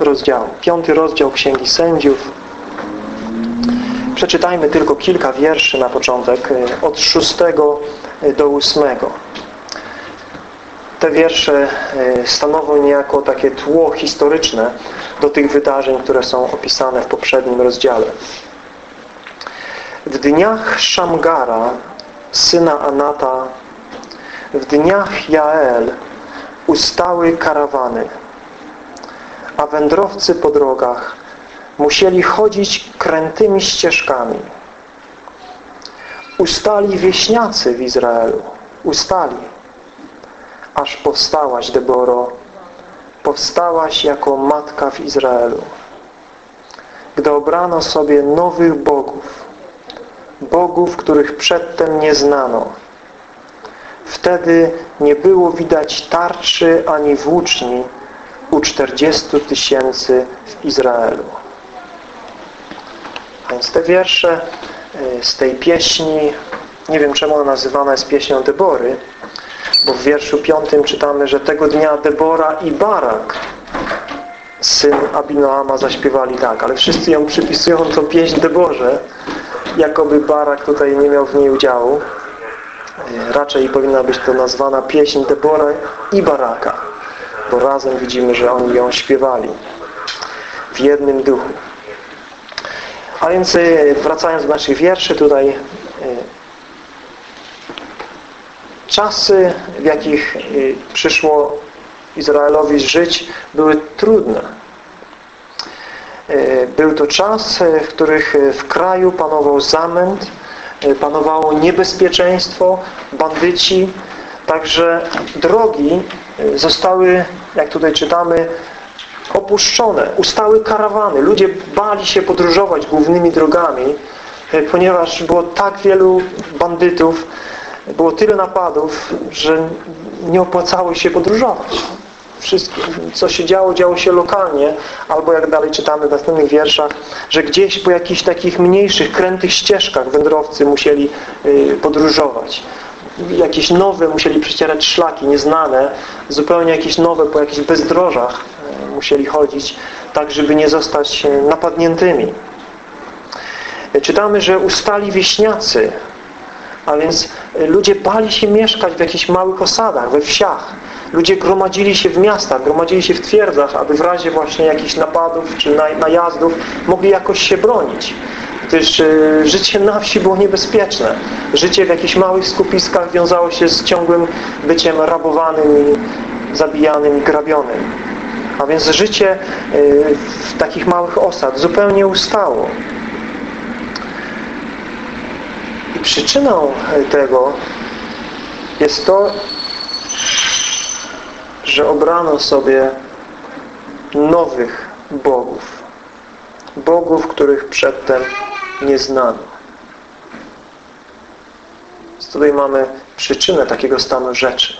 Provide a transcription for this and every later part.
rozdziału. Piąty rozdział Księgi Sędziów. Przeczytajmy tylko kilka wierszy na początek, e, od szóstego e, do ósmego. Te wiersze e, stanowią niejako takie tło historyczne do tych wydarzeń, które są opisane w poprzednim rozdziale. W dniach Szamgara, syna Anata, w dniach Jael ustały karawany, a wędrowcy po drogach musieli chodzić krętymi ścieżkami. Ustali wieśniacy w Izraelu, ustali, aż powstałaś, Deboro, powstałaś jako matka w Izraelu. Gdy obrano sobie nowych bogów, bogów, których przedtem nie znano, wtedy nie było widać tarczy ani włóczni u 40 tysięcy w Izraelu. Więc te wiersze y, z tej pieśni, nie wiem czemu ona nazywana jest pieśnią Debory, bo w wierszu piątym czytamy, że tego dnia Debora i Barak, syn Abinoama, zaśpiewali tak, ale wszyscy ją przypisują to pieśń Deborze, jakoby Barak tutaj nie miał w niej udziału. Y, raczej powinna być to nazwana pieśń Debora i Baraka, bo razem widzimy, że oni ją śpiewali w jednym duchu. A więc y, wracając do naszych wierszy tutaj y, czasy, w jakich y, przyszło Izraelowi żyć, były trudne. Był to czas, w których w kraju panował zamęt, panowało niebezpieczeństwo, bandyci, także drogi zostały, jak tutaj czytamy, opuszczone, ustały karawany. Ludzie bali się podróżować głównymi drogami, e, ponieważ było tak wielu bandytów, było tyle napadów, że nie opłacało się podróżować. Wszystko, co się działo, działo się lokalnie, albo jak dalej czytamy w następnych wierszach, że gdzieś po jakichś takich mniejszych, krętych ścieżkach wędrowcy musieli e, podróżować jakieś nowe musieli przecierać szlaki nieznane, zupełnie jakieś nowe po jakichś bezdrożach musieli chodzić, tak żeby nie zostać napadniętymi. Czytamy, że ustali wieśniacy, a więc ludzie bali się mieszkać w jakichś małych osadach, we wsiach. Ludzie gromadzili się w miastach, gromadzili się w twierdzach, aby w razie właśnie jakichś napadów czy najazdów mogli jakoś się bronić. Gdyż e, życie na wsi było niebezpieczne. Życie w jakichś małych skupiskach wiązało się z ciągłym byciem rabowanym zabijanym grabionym. A więc życie e, w takich małych osad zupełnie ustało. I przyczyną tego jest to, że obrano sobie nowych bogów. Bogów, których przedtem nie znano. Więc tutaj mamy przyczynę takiego stanu rzeczy.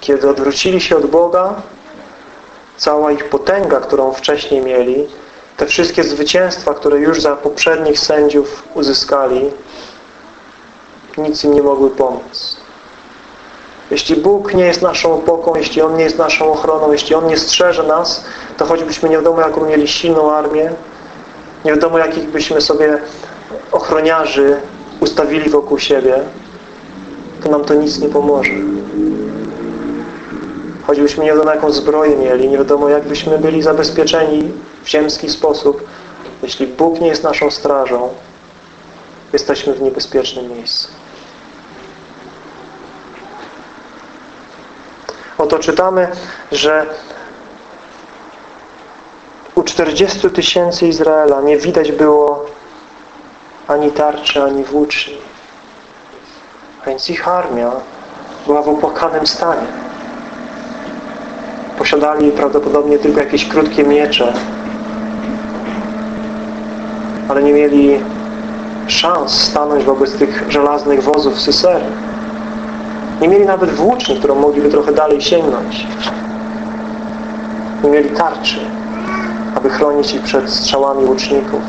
Kiedy odwrócili się od Boga, cała ich potęga, którą wcześniej mieli, te wszystkie zwycięstwa, które już za poprzednich sędziów uzyskali, nic im nie mogły pomóc. Jeśli Bóg nie jest naszą opoką, jeśli On nie jest naszą ochroną, jeśli On nie strzeże nas, to choćbyśmy nie wiadomo jaką mieli silną armię, nie wiadomo jakich byśmy sobie ochroniarzy ustawili wokół siebie, to nam to nic nie pomoże. Choćbyśmy nie wiadomo jaką zbroję mieli, nie wiadomo jak byśmy byli zabezpieczeni w ziemski sposób, jeśli Bóg nie jest naszą strażą, jesteśmy w niebezpiecznym miejscu. Oto czytamy, że u 40 tysięcy Izraela nie widać było ani tarczy, ani włóczni. Więc ich armia była w opłakanym stanie. Posiadali prawdopodobnie tylko jakieś krótkie miecze, ale nie mieli szans stanąć wobec tych żelaznych wozów Sysery. Nie mieli nawet włóczni, którą mogliby trochę dalej sięgnąć. Nie mieli tarczy, aby chronić ich przed strzałami łuczników.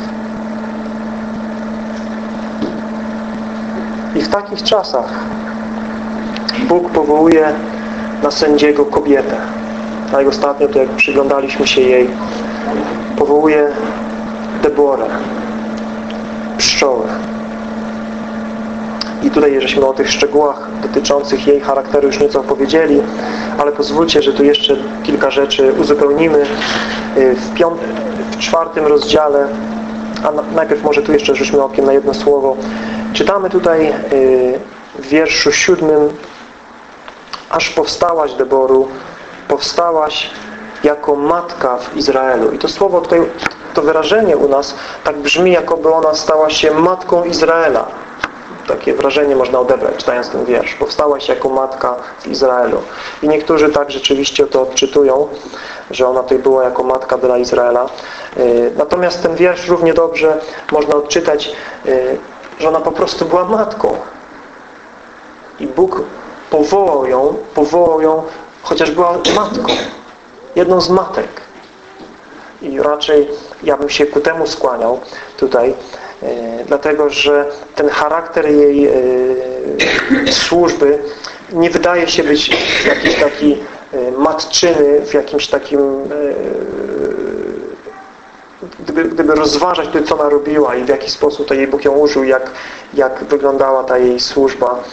I w takich czasach Bóg powołuje na sędziego kobietę. a ostatnio to jak przyglądaliśmy się jej, powołuje Deborę, pszczołę. I tutaj żeśmy o tych szczegółach dotyczących jej charakteru już nieco opowiedzieli, ale pozwólcie, że tu jeszcze kilka rzeczy uzupełnimy. W, piąty, w czwartym rozdziale, a najpierw może tu jeszcze rzućmy okiem na jedno słowo. Czytamy tutaj w wierszu siódmym Aż powstałaś, Deboru, powstałaś jako matka w Izraelu. I to słowo tutaj, to wyrażenie u nas tak brzmi, jakoby ona stała się matką Izraela. Takie wrażenie można odebrać, czytając ten wiersz. Powstałaś jako matka w Izraelu. I niektórzy tak rzeczywiście to odczytują, że ona tutaj była jako matka dla Izraela. Y, natomiast ten wiersz równie dobrze można odczytać, y, że ona po prostu była matką. I Bóg powołał ją, powołał ją, chociaż była matką. Jedną z matek. I raczej ja bym się ku temu skłaniał tutaj, dlatego że ten charakter jej e, służby nie wydaje się być jakiś taki e, matczyny w jakimś takim gdyby, gdyby rozważać to, co ona robiła i w jaki sposób to jej Bóg ją użył, jak, jak wyglądała ta jej służba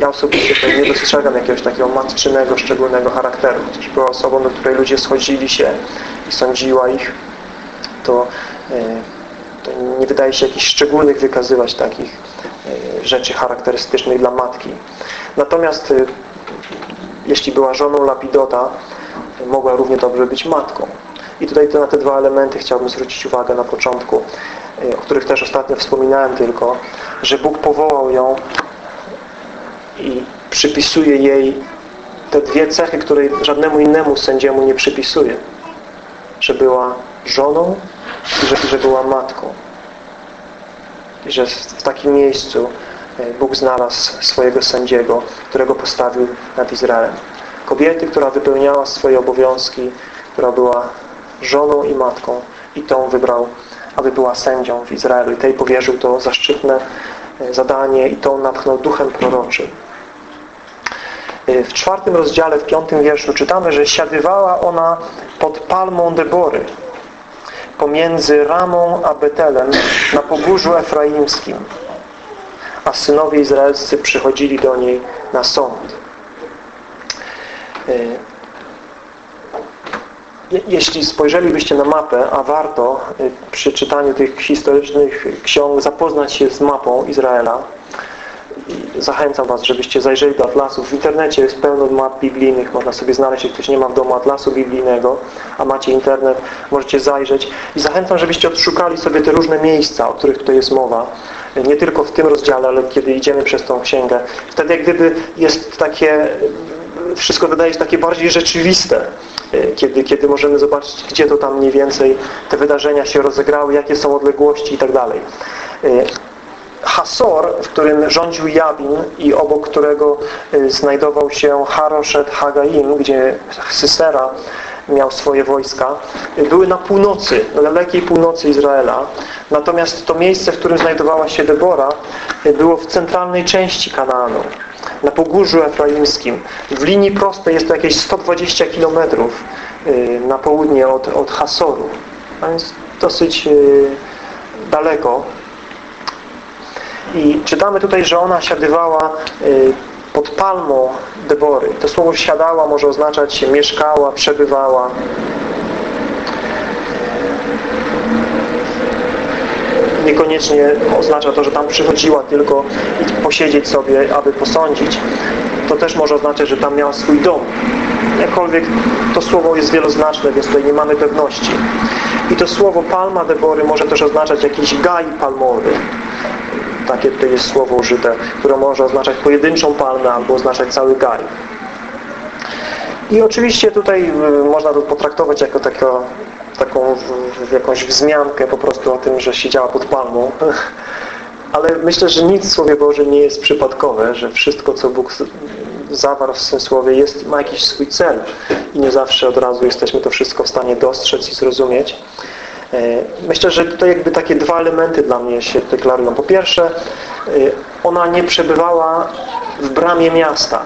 ja osobiście tutaj nie dostrzegam jakiegoś takiego matczynego, szczególnego charakteru. Chociaż była osobą, do której ludzie schodzili się i sądziła ich, e, to nie wydaje się jakichś szczególnych wykazywać takich e, rzeczy charakterystycznych dla matki. Natomiast e, jeśli była żoną Lapidota, mogła równie dobrze być matką. I tutaj na te dwa elementy chciałbym zwrócić uwagę na początku, o których też ostatnio wspominałem tylko, że Bóg powołał ją i przypisuje jej te dwie cechy, które żadnemu innemu sędziemu nie przypisuje. Że była żoną i że, że była matką. I że w takim miejscu e, Bóg znalazł swojego sędziego, którego postawił nad Izraelem. Kobiety, która wypełniała swoje obowiązki, która była żoną i matką i tą wybrał, aby była sędzią w Izraelu. I tej powierzył to zaszczytne e, zadanie i tą napchnął duchem proroczym. W czwartym rozdziale, w piątym wierszu czytamy, że siadywała ona pod palmą Debory pomiędzy Ramą a Betelem na pogórzu efraimskim a synowie izraelscy przychodzili do niej na sąd. Jeśli spojrzelibyście na mapę, a warto przy czytaniu tych historycznych ksiąg zapoznać się z mapą Izraela, zachęcam Was, żebyście zajrzeli do atlasów. W internecie jest pełno map biblijnych. Można sobie znaleźć, jeśli ktoś nie ma w domu atlasu biblijnego, a macie internet, możecie zajrzeć. I zachęcam, żebyście odszukali sobie te różne miejsca, o których tutaj jest mowa. Nie tylko w tym rozdziale, ale kiedy idziemy przez tą księgę. Wtedy jak gdyby jest takie wszystko wydaje się takie bardziej rzeczywiste, kiedy, kiedy możemy zobaczyć, gdzie to tam mniej więcej te wydarzenia się rozegrały, jakie są odległości i tak dalej. Hasor, w którym rządził Jabin i obok którego y, znajdował się Haroshet Hagaim, gdzie Sysera miał swoje wojska, y, były na północy, na dalekiej północy Izraela. Natomiast to miejsce, w którym znajdowała się Debora, y, było w centralnej części Kanaanu, na pogórzu efraimskim. W linii prostej jest to jakieś 120 kilometrów na południe od, od Hasoru. A więc dosyć daleko i czytamy tutaj, że ona siadywała y, pod palmą Debory. To słowo siadała może oznaczać mieszkała, przebywała. Niekoniecznie oznacza to, że tam przychodziła tylko posiedzieć sobie, aby posądzić. To też może oznaczać, że tam miała swój dom. Jakkolwiek to słowo jest wieloznaczne, więc tutaj nie mamy pewności. I to słowo palma Debory może też oznaczać jakiś gaj palmowy takie tutaj jest słowo użyte, które może oznaczać pojedynczą palmę albo oznaczać cały gaj. I oczywiście tutaj y, można to potraktować jako tako, taką jakąś wzmiankę po prostu o tym, że siedziała pod palmą. Ale myślę, że nic w Słowie Bożym nie jest przypadkowe, że wszystko, co Bóg zawarł w tym Słowie, jest, ma jakiś swój cel i nie zawsze od razu jesteśmy to wszystko w stanie dostrzec i zrozumieć. E, myślę, że tutaj jakby takie dwa elementy dla mnie się deklarują. Po pierwsze, e, ona nie przebywała w bramie miasta.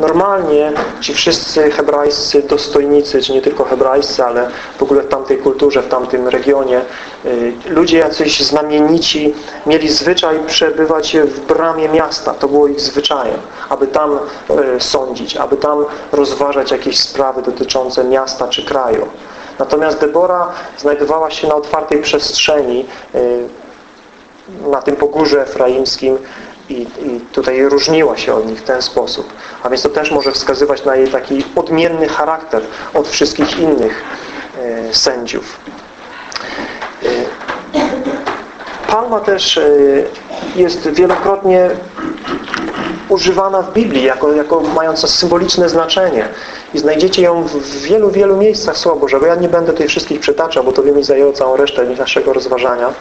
normalnie ci wszyscy hebrajscy dostojnicy, czy nie tylko hebrajscy, ale w ogóle w tamtej kulturze, w tamtym regionie, y, ludzie jacyś znamienici mieli zwyczaj przebywać w bramie miasta. To było ich zwyczajem, aby tam sądzić, aby tam rozważać jakieś sprawy dotyczące miasta czy kraju. Natomiast Debora znajdowała się na otwartej przestrzeni y, na tym pogórze efraimskim i, i tutaj różniła się od nich w ten sposób. A więc to też może wskazywać na jej taki odmienny charakter od wszystkich innych e, sędziów. E, palma też jest wielokrotnie używana w Biblii jako, jako mająca symboliczne znaczenie. I znajdziecie ją w wielu, wielu miejscach Słowa Bożego. Ja nie będę tutaj wszystkich przytaczał, bo to by mi zajęło całą resztę naszego rozważania.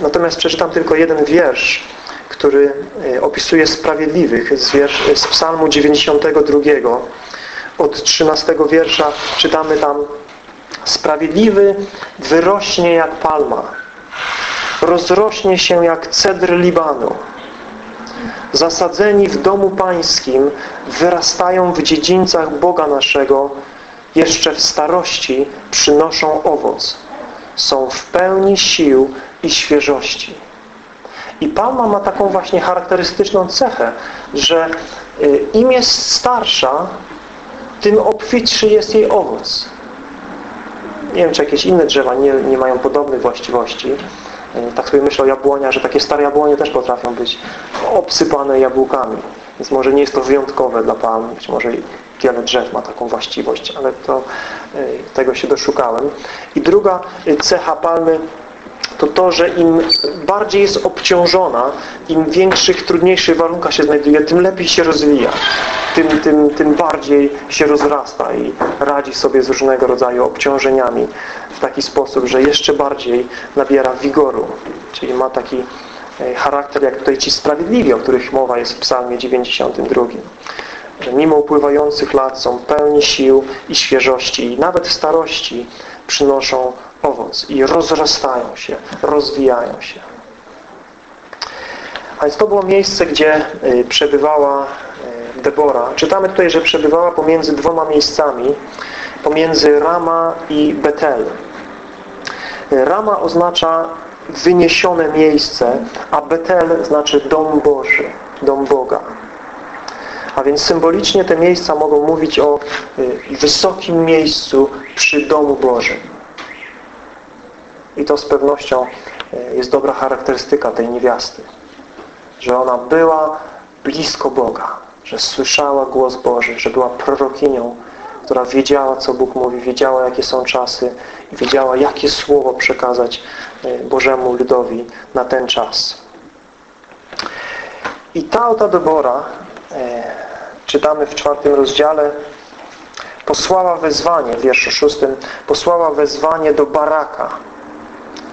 Natomiast przeczytam tylko jeden wiersz który e, opisuje sprawiedliwych z, wiersz, z psalmu 92 od 13 wiersza czytamy tam Sprawiedliwy wyrośnie jak palma rozrośnie się jak cedr Libanu zasadzeni w domu pańskim wyrastają w dziedzińcach Boga naszego jeszcze w starości przynoszą owoc są w pełni sił i świeżości i palma ma taką właśnie charakterystyczną cechę, że y, im jest starsza, tym obfitszy jest jej owoc. Nie wiem, czy jakieś inne drzewa nie, nie mają podobnych właściwości. Y, tak sobie myślę o jabłoniach, że takie stare jabłonie też potrafią być obsypane jabłkami. Więc może nie jest to wyjątkowe dla palm, być może wiele drzew ma taką właściwość, ale to, y, tego się doszukałem. I druga cecha palmy to to, że im bardziej jest obciążona, im większych, trudniejszych warunkach się znajduje, tym lepiej się rozwija. Tym, tym, tym bardziej się rozrasta i radzi sobie z różnego rodzaju obciążeniami w taki sposób, że jeszcze bardziej nabiera wigoru. Czyli ma taki e, charakter jak tutaj ci sprawiedliwi, o których mowa jest w psalmie 92 że mimo upływających lat są pełni sił i świeżości i nawet w starości przynoszą owoc i rozrastają się, rozwijają się. A więc to było miejsce, gdzie y, przebywała y, Debora. Czytamy tutaj, że przebywała pomiędzy dwoma miejscami, pomiędzy Rama i Betel. Rama oznacza wyniesione miejsce, a Betel znaczy dom Boży, dom Boga. A więc symbolicznie te miejsca mogą mówić o y, wysokim miejscu przy domu Bożym. I to z pewnością e, jest dobra charakterystyka tej niewiasty. Że ona była blisko Boga, że słyszała głos Boży, że była prorokinią, która wiedziała, co Bóg mówi, wiedziała, jakie są czasy i wiedziała, jakie słowo przekazać e, Bożemu ludowi na ten czas. I ta oto Debora, e, czytamy w czwartym rozdziale, posłała wezwanie, w wierszu szóstym, posłała wezwanie do Baraka,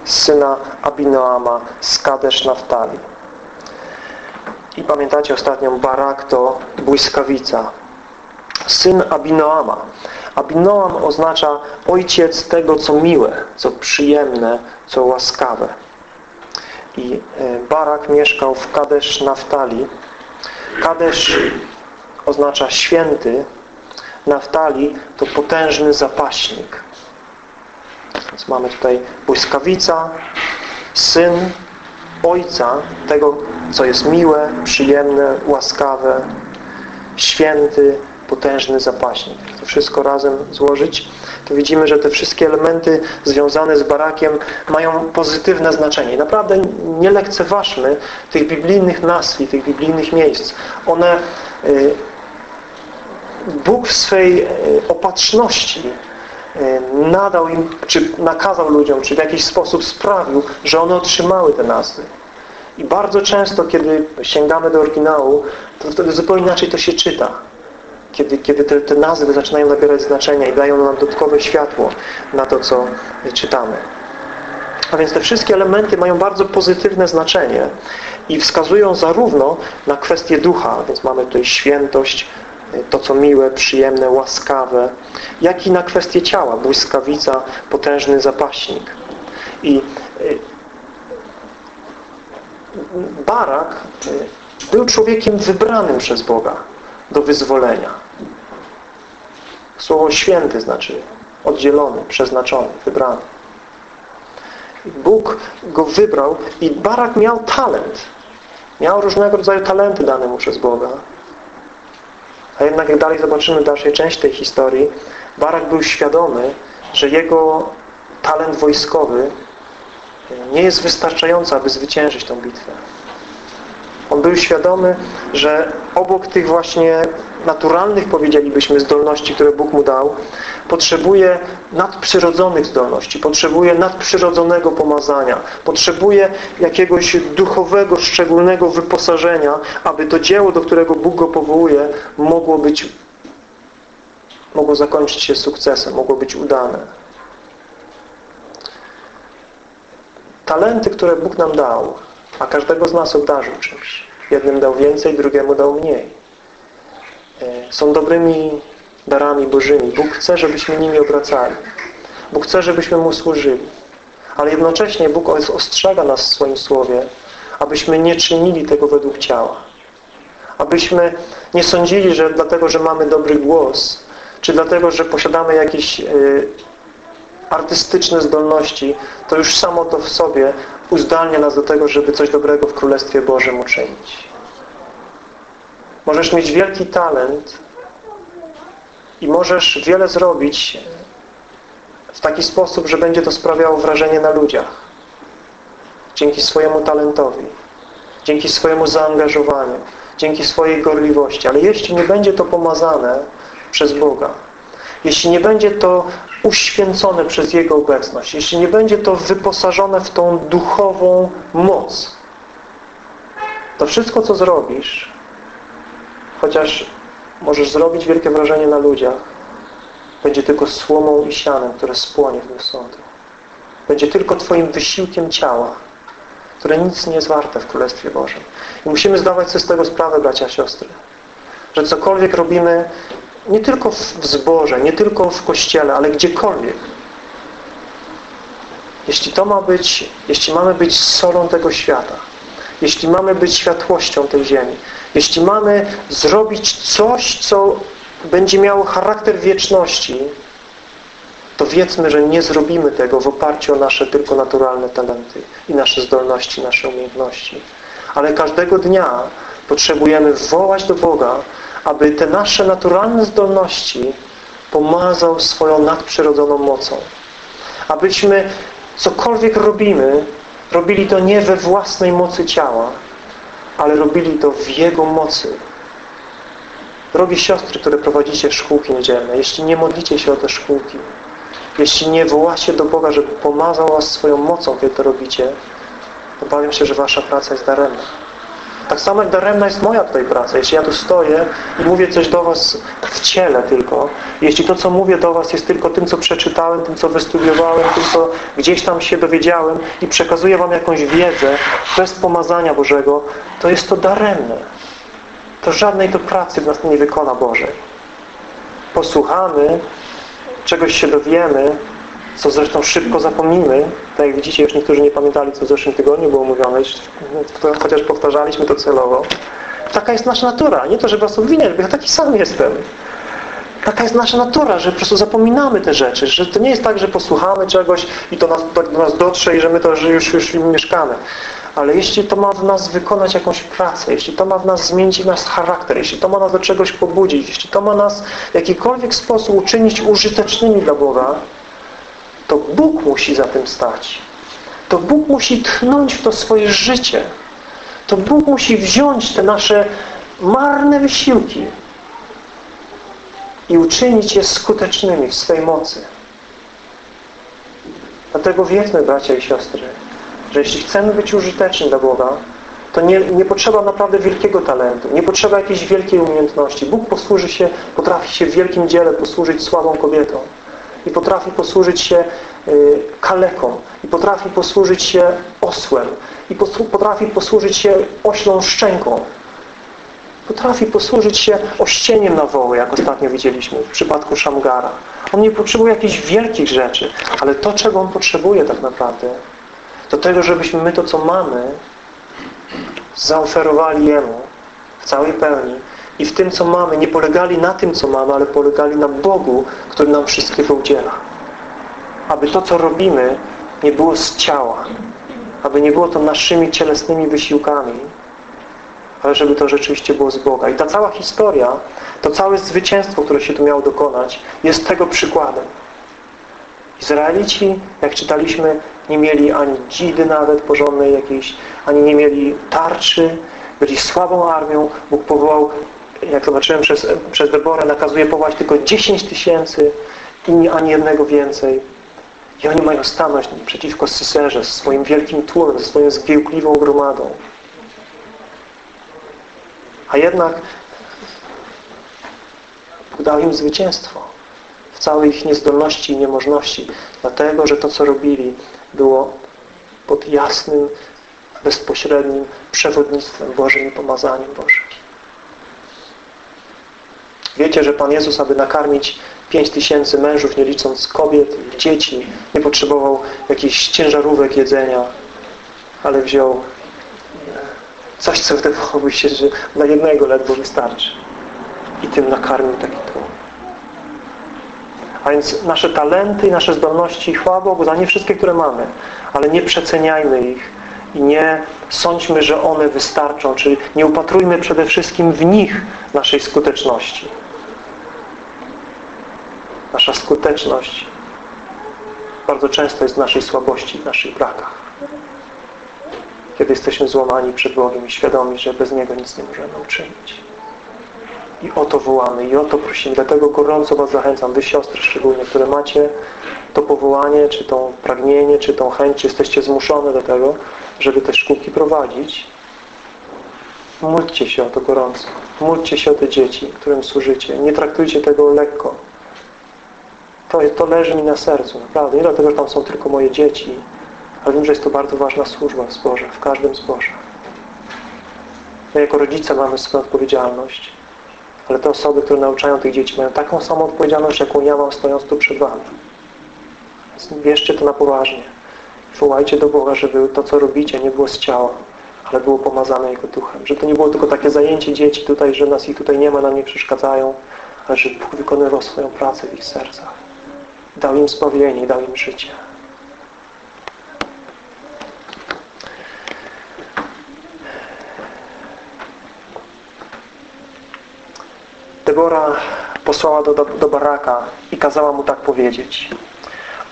syna Abinoama z Kadesz Naftali. I pamiętacie ostatnią Barak to błyskawica. Syn Abinoama. Abinoam oznacza ojciec tego, co miłe, co przyjemne, co łaskawe. I e, Barak mieszkał w Kadesz Naftali. Kadesz oznacza święty, Naftali to potężny zapaśnik. Więc mamy tutaj błyskawica, syn ojca, tego co jest miłe, przyjemne, łaskawe, święty, potężny zapaśnik. To wszystko razem złożyć, to widzimy, że te wszystkie elementy związane z barakiem mają pozytywne znaczenie. naprawdę nie lekceważmy tych biblijnych nazw i tych biblijnych miejsc. One y, Bóg w swej y, opatrzności E, nadał im, czy nakazał ludziom, czy w jakiś sposób sprawił, że one otrzymały te nazwy. I bardzo często, kiedy sięgamy do oryginału, to wtedy zupełnie inaczej to się czyta. Kiedy, kiedy te, te nazwy zaczynają nabierać znaczenia i dają nam dodatkowe światło na to, co czytamy. A więc te wszystkie elementy mają bardzo pozytywne znaczenie i wskazują zarówno na kwestię ducha, więc mamy tutaj świętość, to co miłe, przyjemne, łaskawe, jak i na kwestię ciała, błyskawica, potężny zapaśnik. I y, Barak y, był człowiekiem wybranym przez Boga. do wyzwolenia. Słowo święty znaczy oddzielony, przeznaczony, wybrany. Bóg go wybrał i Barak miał talent. Miał różnego rodzaju talenty dane mu przez Boga. A jednak jak dalej zobaczymy dalszej części tej historii, Barak był świadomy, że jego talent wojskowy nie jest wystarczający, aby zwyciężyć tę bitwę. On był świadomy, że obok tych właśnie naturalnych, powiedzielibyśmy, zdolności, które Bóg mu dał, potrzebuje nadprzyrodzonych zdolności, potrzebuje nadprzyrodzonego pomazania, potrzebuje jakiegoś duchowego, szczególnego wyposażenia, aby to dzieło, do którego Bóg go powołuje, mogło być mogło zakończyć się sukcesem, mogło być udane. Talenty, które Bóg nam dał, a każdego z nas obdarzył czymś. Jednym dał więcej, drugiemu dał mniej. E, są dobrymi darami Bożymi. Bóg chce, żebyśmy nimi obracali. Bóg chce, żebyśmy Mu służyli. Ale jednocześnie Bóg ostrzega nas w swoim Słowie, abyśmy nie czynili tego według ciała. Abyśmy nie sądzili, że dlatego, że mamy dobry głos, czy dlatego, że posiadamy jakieś y, artystyczne zdolności, to już samo to w sobie uzdalnia nas do tego, żeby coś dobrego w Królestwie Bożym uczynić. Możesz mieć wielki talent i możesz wiele zrobić w taki sposób, że będzie to sprawiało wrażenie na ludziach. Dzięki swojemu talentowi, dzięki swojemu zaangażowaniu, dzięki swojej gorliwości. Ale jeśli nie będzie to pomazane przez Boga, jeśli nie będzie to uświęcone przez Jego obecność, jeśli nie będzie to wyposażone w tą duchową moc, to wszystko, co zrobisz, chociaż możesz zrobić wielkie wrażenie na ludziach, będzie tylko słomą i sianem, które spłonie w sądu. Będzie tylko Twoim wysiłkiem ciała, które nic nie jest warte w Królestwie Bożym. I musimy zdawać sobie z tego sprawę, bracia, siostry, że cokolwiek robimy nie tylko w zborze, nie tylko w kościele, ale gdziekolwiek. Jeśli to ma być, jeśli mamy być solą tego świata, jeśli mamy być światłością tej ziemi, jeśli mamy zrobić coś, co będzie miało charakter wieczności, to wiedzmy, że nie zrobimy tego w oparciu o nasze tylko naturalne talenty i nasze zdolności, nasze umiejętności. Ale każdego dnia potrzebujemy wołać do Boga, aby te nasze naturalne zdolności pomazał swoją nadprzyrodzoną mocą. Abyśmy cokolwiek robimy, robili to nie we własnej mocy ciała, ale robili to w Jego mocy. Drogie siostry, które prowadzicie szkółki niedzielne, jeśli nie modlicie się o te szkółki, jeśli nie wołacie do Boga, żeby pomazał was swoją mocą, kiedy to robicie, obawiam się, że wasza praca jest daremna. Tak samo jak daremna jest moja tutaj praca. Jeśli ja tu stoję i mówię coś do Was w ciele tylko, jeśli to, co mówię do Was jest tylko tym, co przeczytałem, tym, co wystudiowałem, tym, co gdzieś tam się dowiedziałem i przekazuję Wam jakąś wiedzę bez pomazania Bożego, to jest to daremne. To żadnej to pracy w nas nie wykona Bożej. Posłuchamy, czegoś się dowiemy, co zresztą szybko zapomnimy. Tak jak widzicie, już niektórzy nie pamiętali, co w zeszłym tygodniu było mówione, chociaż powtarzaliśmy to celowo. Taka jest nasza natura. Nie to, żeby was obwiniać, bo ja taki sam jestem. Taka jest nasza natura, że po prostu zapominamy te rzeczy, że to nie jest tak, że posłuchamy czegoś i to nas, do nas dotrze i że my to że już, już mieszkamy. Ale jeśli to ma w nas wykonać jakąś pracę, jeśli to ma w nas zmienić nasz charakter, jeśli to ma nas do czegoś pobudzić, jeśli to ma nas w jakikolwiek sposób uczynić użytecznymi dla Boga, to Bóg musi za tym stać. To Bóg musi tchnąć w to swoje życie. To Bóg musi wziąć te nasze marne wysiłki i uczynić je skutecznymi w swej mocy. Dlatego wiedzmy, bracia i siostry, że jeśli chcemy być użyteczni dla Boga, to nie, nie potrzeba naprawdę wielkiego talentu, nie potrzeba jakiejś wielkiej umiejętności. Bóg posłuży się, potrafi się w wielkim dziele posłużyć słabą kobietą i potrafi posłużyć się y, kaleką i potrafi posłużyć się osłem i potrafi posłużyć się oślą szczęką potrafi posłużyć się ościeniem na woły, jak ostatnio widzieliśmy w przypadku Szamgara. On nie potrzebuje jakichś wielkich rzeczy, ale to, czego on potrzebuje tak naprawdę, to tego, żebyśmy my to, co mamy, zaoferowali Jemu w całej pełni i w tym, co mamy, nie polegali na tym, co mamy, ale polegali na Bogu, który nam wszystkiego udziela. Aby to, co robimy, nie było z ciała, aby nie było to naszymi cielesnymi wysiłkami, ale żeby to rzeczywiście było z Boga. I ta cała historia, to całe zwycięstwo, które się tu miało dokonać, jest tego przykładem. Izraelici, jak czytaliśmy, nie mieli ani dzidy nawet porządnej jakiejś, ani nie mieli tarczy, byli słabą armią. Bóg powołał, jak zobaczyłem przez, przez Deborę, nakazuje powołać tylko 10 tysięcy, inni ani jednego więcej. I oni mają stanąć przeciwko Syserze z swoim wielkim tłumem, ze swoją zgiełkliwą gromadą. A jednak Bóg im zwycięstwo w całej ich niezdolności i niemożności, dlatego, że to, co robili, było pod jasnym, bezpośrednim przewodnictwem Bożym i pomazaniem Bożym. Wiecie, że Pan Jezus, aby nakarmić pięć tysięcy mężów, nie licząc kobiet dzieci, nie potrzebował jakichś ciężarówek jedzenia, ale wziął coś, co wydawałoby się, że dla jednego ledwo wystarczy. I tym nakarmił taki tłum. A więc nasze talenty i nasze zdolności, chwała Bogu za nie wszystkie, które mamy, ale nie przeceniajmy ich i nie sądźmy, że one wystarczą, czyli nie upatrujmy przede wszystkim w nich naszej skuteczności. Nasza skuteczność bardzo często jest w naszej słabości, w naszych brakach. Kiedy jesteśmy złamani przed Bogiem i świadomi, że bez Niego nic nie możemy uczynić. I o to wołamy, i o to prosimy. Dlatego gorąco Was zachęcam, Wy siostry szczególnie, które macie to powołanie, czy to pragnienie, czy tą chęć, czy jesteście zmuszone do tego, żeby te szkółki prowadzić. Módlcie się o to gorąco. Módlcie się o te dzieci, którym służycie. Nie traktujcie tego lekko. To, to leży mi na sercu, naprawdę. Nie dlatego, że tam są tylko moje dzieci, ale wiem, że jest to bardzo ważna służba w zborze, w każdym zborze. My jako rodzice mamy swoją odpowiedzialność, ale te osoby, które nauczają tych dzieci mają taką samą odpowiedzialność, jaką ja mam stojąc tu przed Wami. Więc wierzcie to na poważnie. Wołajcie do Boga, żeby to, co robicie, nie było z ciała, ale było pomazane Jego duchem. Że to nie było tylko takie zajęcie dzieci tutaj, że nas ich tutaj nie ma, nam nie przeszkadzają, ale że Bóg wykonywał swoją pracę w ich sercach. Dał im zbawienie, dał im życie. Debora posłała do, do, do Baraka i kazała mu tak powiedzieć.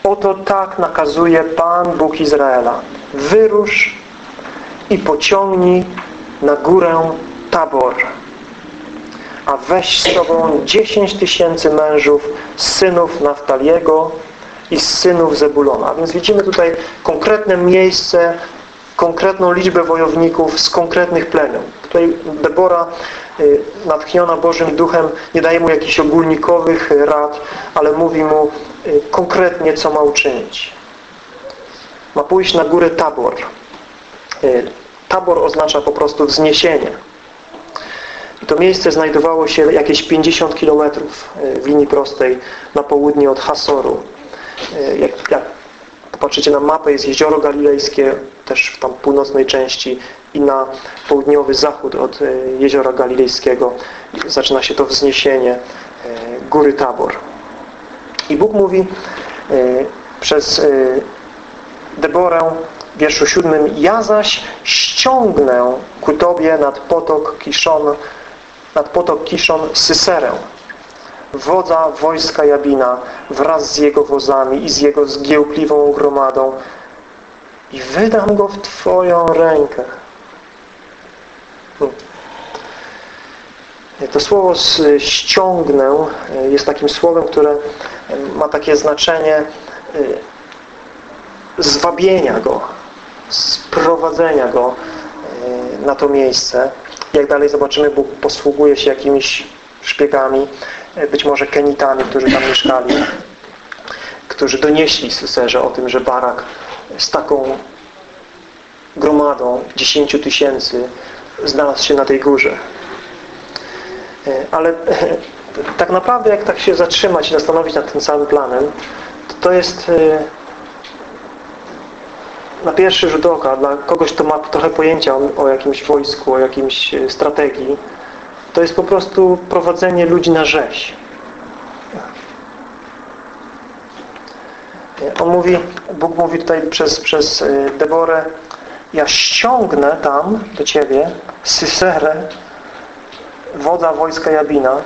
Oto tak nakazuje Pan Bóg Izraela. Wyrusz i pociągnij na górę Tabor. A weź z sobą dziesięć tysięcy mężów z synów Naftaliego i z synów Zebulona. Więc widzimy tutaj konkretne miejsce, konkretną liczbę wojowników z konkretnych plemion. Tutaj Debora y, natchniona Bożym Duchem nie daje mu jakichś ogólnikowych rad, ale mówi mu y, konkretnie, co ma uczynić. Ma pójść na górę Tabor. Y, Tabor oznacza po prostu wzniesienie. To miejsce znajdowało się jakieś 50 kilometrów w linii prostej na południe od Hasoru. Jak, jak popatrzycie na mapę, jest jezioro galilejskie, też w tam północnej części i na południowy zachód od e, jeziora galilejskiego zaczyna się to wzniesienie e, góry Tabor. I Bóg mówi e, przez Deborę w wierszu siódmym Ja zaś ściągnę ku Tobie nad potok Kiszon nad potok Kiszon Syserę wodza wojska Jabina wraz z jego wozami i z jego zgiełkliwą gromadą i wydam go w Twoją rękę. Hmm. To słowo ściągnę jest takim słowem, które ma takie znaczenie y, zwabienia go, sprowadzenia go na to miejsce. Jak dalej zobaczymy, Bóg posługuje się jakimiś szpiegami, y, być może kenitami, którzy tam mieszkali, którzy donieśli Syserze o tym, że Barak z taką gromadą 10 tysięcy znalazł się na tej górze. E, ale tak naprawdę jak tak się zatrzymać i zastanowić nad tym całym planem, to, to jest e, na pierwszy rzut oka, dla kogoś, kto ma trochę pojęcia o, o jakimś wojsku, o jakimś e, strategii, to jest po prostu prowadzenie ludzi na rzeź. On mówi, Bóg mówi tutaj przez, przez y, Deborę, ja ściągnę tam do Ciebie Syserę, wodza wojska Jabina,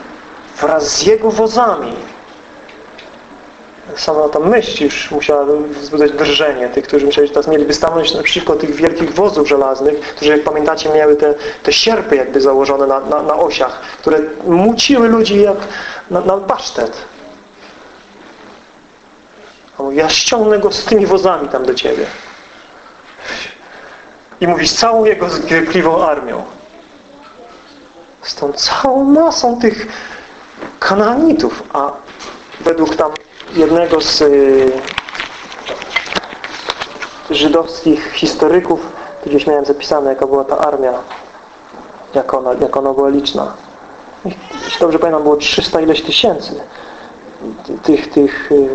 wraz z jego wozami. Sama ta myśl już musiała wzbudzać drżenie tych, którzy że teraz mieliby stanąć naprzeciwko tych wielkich wozów żelaznych, którzy, jak pamiętacie, miały te, te sierpy jakby założone na, na, na osiach, które muciły ludzi jak na, na. On mówi, ja ściągnę go z tymi wozami tam do Ciebie. I mówi, z całą jego zgrypliwą armią. Z tą całą masą tych kananitów. A według tam jednego z y, żydowskich historyków, gdzieś miałem zapisane, jaka była ta armia, jak ona, jak ona była liczna. Jeśli dobrze pamiętam, było 300 ileś tysięcy tych, tych y,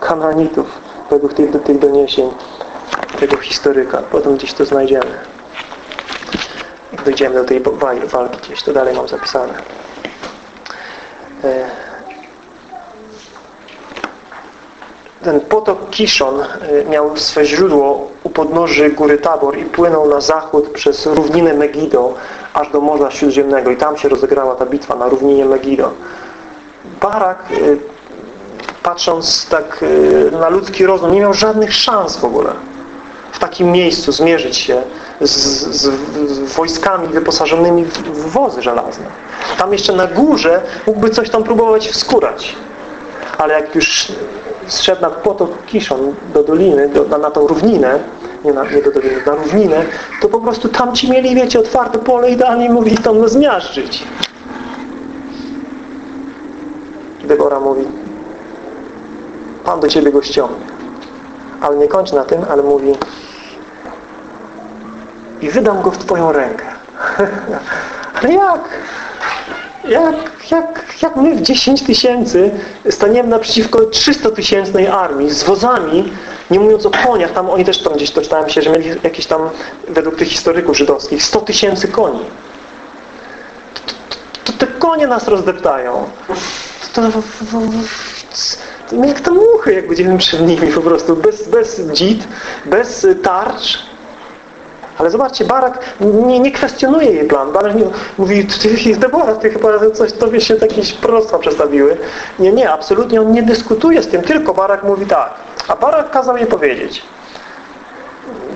kananitów według tych, tych doniesień tego historyka. Potem gdzieś to znajdziemy. Dojdziemy do tej walki gdzieś, to dalej mam zapisane. E, ten potok Kiszon e, miał swe źródło u podnóży góry Tabor i płynął na zachód przez równinę Megido aż do Morza Śródziemnego i tam się rozegrała ta bitwa na równinie Megido. Barak e, patrząc tak na ludzki rozum nie miał żadnych szans w ogóle w takim miejscu zmierzyć się z, z, z wojskami wyposażonymi w, w wozy żelazne. Tam jeszcze na górze mógłby coś tam próbować wskurać. Ale jak już zszedł nad potok Kiszon do doliny, do, na, na tą równinę, nie, na, nie do doliny, na równinę, to po prostu tam ci mieli, wiecie, otwarte pole idealnie mogli tam no, zmiażdżyć. Debora mówi, Pan do Ciebie go. Ale nie kończy na tym, ale mówi, i wydam go w Twoją rękę. Ale jak? Jak, jak, jak my w 10 tysięcy staniemy naprzeciwko 300 tysięcznej armii z wozami, nie mówiąc o koniach, tam oni też tam gdzieś doczytałem się, że mieli jakieś tam, według tych historyków żydowskich, 100 tysięcy koni. To, to, to, te konie nas rozdeptają. To, to, jak te muchy, jak będziemy przed nimi po prostu, bez, bez dzid, bez tarcz, ale zobaczcie, Barak nie, nie kwestionuje jej plan. Barak nie, mówi, ty Debora, ty chyba coś tobie się jakieś prostwa przestawiły. Nie, nie, absolutnie on nie dyskutuje z tym, tylko Barak mówi tak. A Barak kazał jej powiedzieć.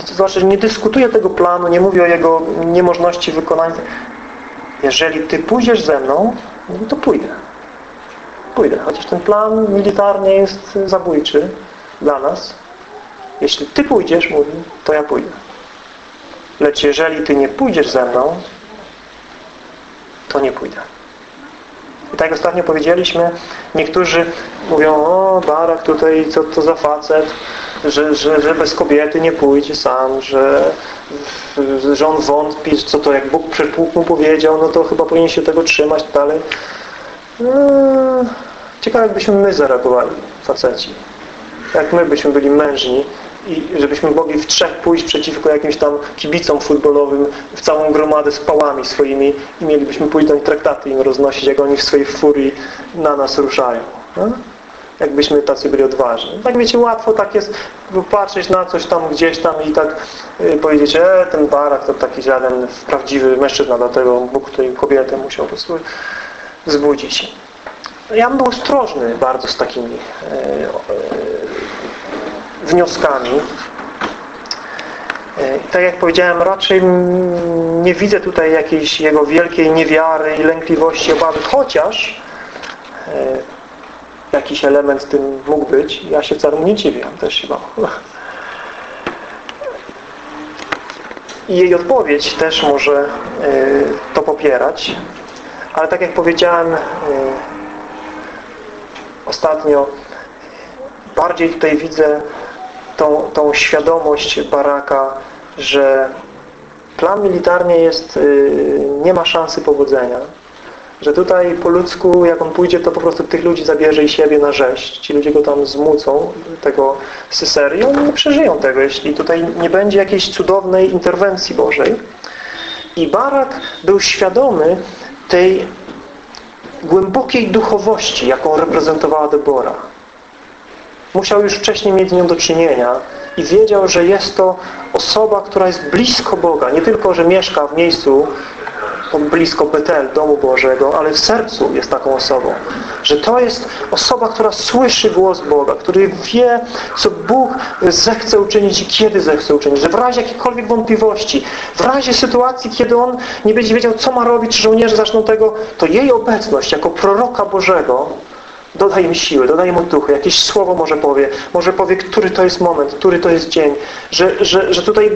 Znaczy, nie dyskutuje tego planu, nie mówi o jego niemożności wykonania. Jeżeli ty pójdziesz ze mną, no to pójdę. Pójdę. Chociaż ten plan militarnie jest zabójczy dla nas. Jeśli ty pójdziesz, mówi, to ja pójdę. Lecz jeżeli Ty nie pójdziesz ze mną, to nie pójdę. I tak ostatnio powiedzieliśmy, niektórzy mówią, o Barak tutaj, co to za facet, że, że, że bez kobiety nie pójdzie sam, że, że on wątpi, co to jak Bóg przed mu powiedział, no to chyba powinien się tego trzymać dalej. No, ciekawe jakbyśmy my zareagowali, faceci. Jak my byśmy byli mężni i żebyśmy mogli w trzech pójść przeciwko jakimś tam kibicom futbolowym w całą gromadę z pałami swoimi i mielibyśmy pójść do nich traktaty im roznosić, jak oni w swojej furii na nas ruszają. No? Jakbyśmy tacy byli odważni. Tak wiecie, łatwo tak jest patrzeć na coś tam gdzieś tam i tak y, powiedzieć, e, ten barak to taki żaden prawdziwy mężczyzna, dlatego Bóg tutaj kobietę musiał po prostu wzbudzić. Ja bym był ostrożny bardzo z takimi e, wnioskami. E, tak jak powiedziałem, raczej nie widzę tutaj jakiejś jego wielkiej niewiary i lękliwości, obawy, chociaż e, jakiś element tym mógł być. Ja się wcale nie dziwię, też bał. I jej odpowiedź też może e, to popierać. Ale tak jak powiedziałem ostatnio, bardziej tutaj widzę tą, tą świadomość Baraka, że plan militarnie jest, y, nie ma szansy powodzenia. Że tutaj po ludzku, jak on pójdzie, to po prostu tych ludzi zabierze i siebie na rzeź. Ci ludzie go tam zmucą, tego Sysery i oni nie przeżyją tego, jeśli tutaj nie będzie jakiejś cudownej interwencji Bożej. I Barak był świadomy tej głębokiej duchowości, jaką reprezentowała Debora. Musiał już wcześniej mieć z nią do czynienia i wiedział, że jest to osoba, która jest blisko Boga. Nie tylko, że mieszka w miejscu blisko Betel, domu Bożego, ale w sercu jest taką osobą. Że to jest osoba, która słyszy głos Boga, który wie, co Bóg zechce uczynić i kiedy zechce uczynić. Że w razie jakiejkolwiek wątpliwości, w razie sytuacji, kiedy on nie będzie wiedział, co ma robić, żołnierze zaczną tego, to jej obecność jako proroka Bożego dodaje im siły, dodaje mu duchy, jakieś słowo może powie, może powie, który to jest moment, który to jest dzień, że, że, że tutaj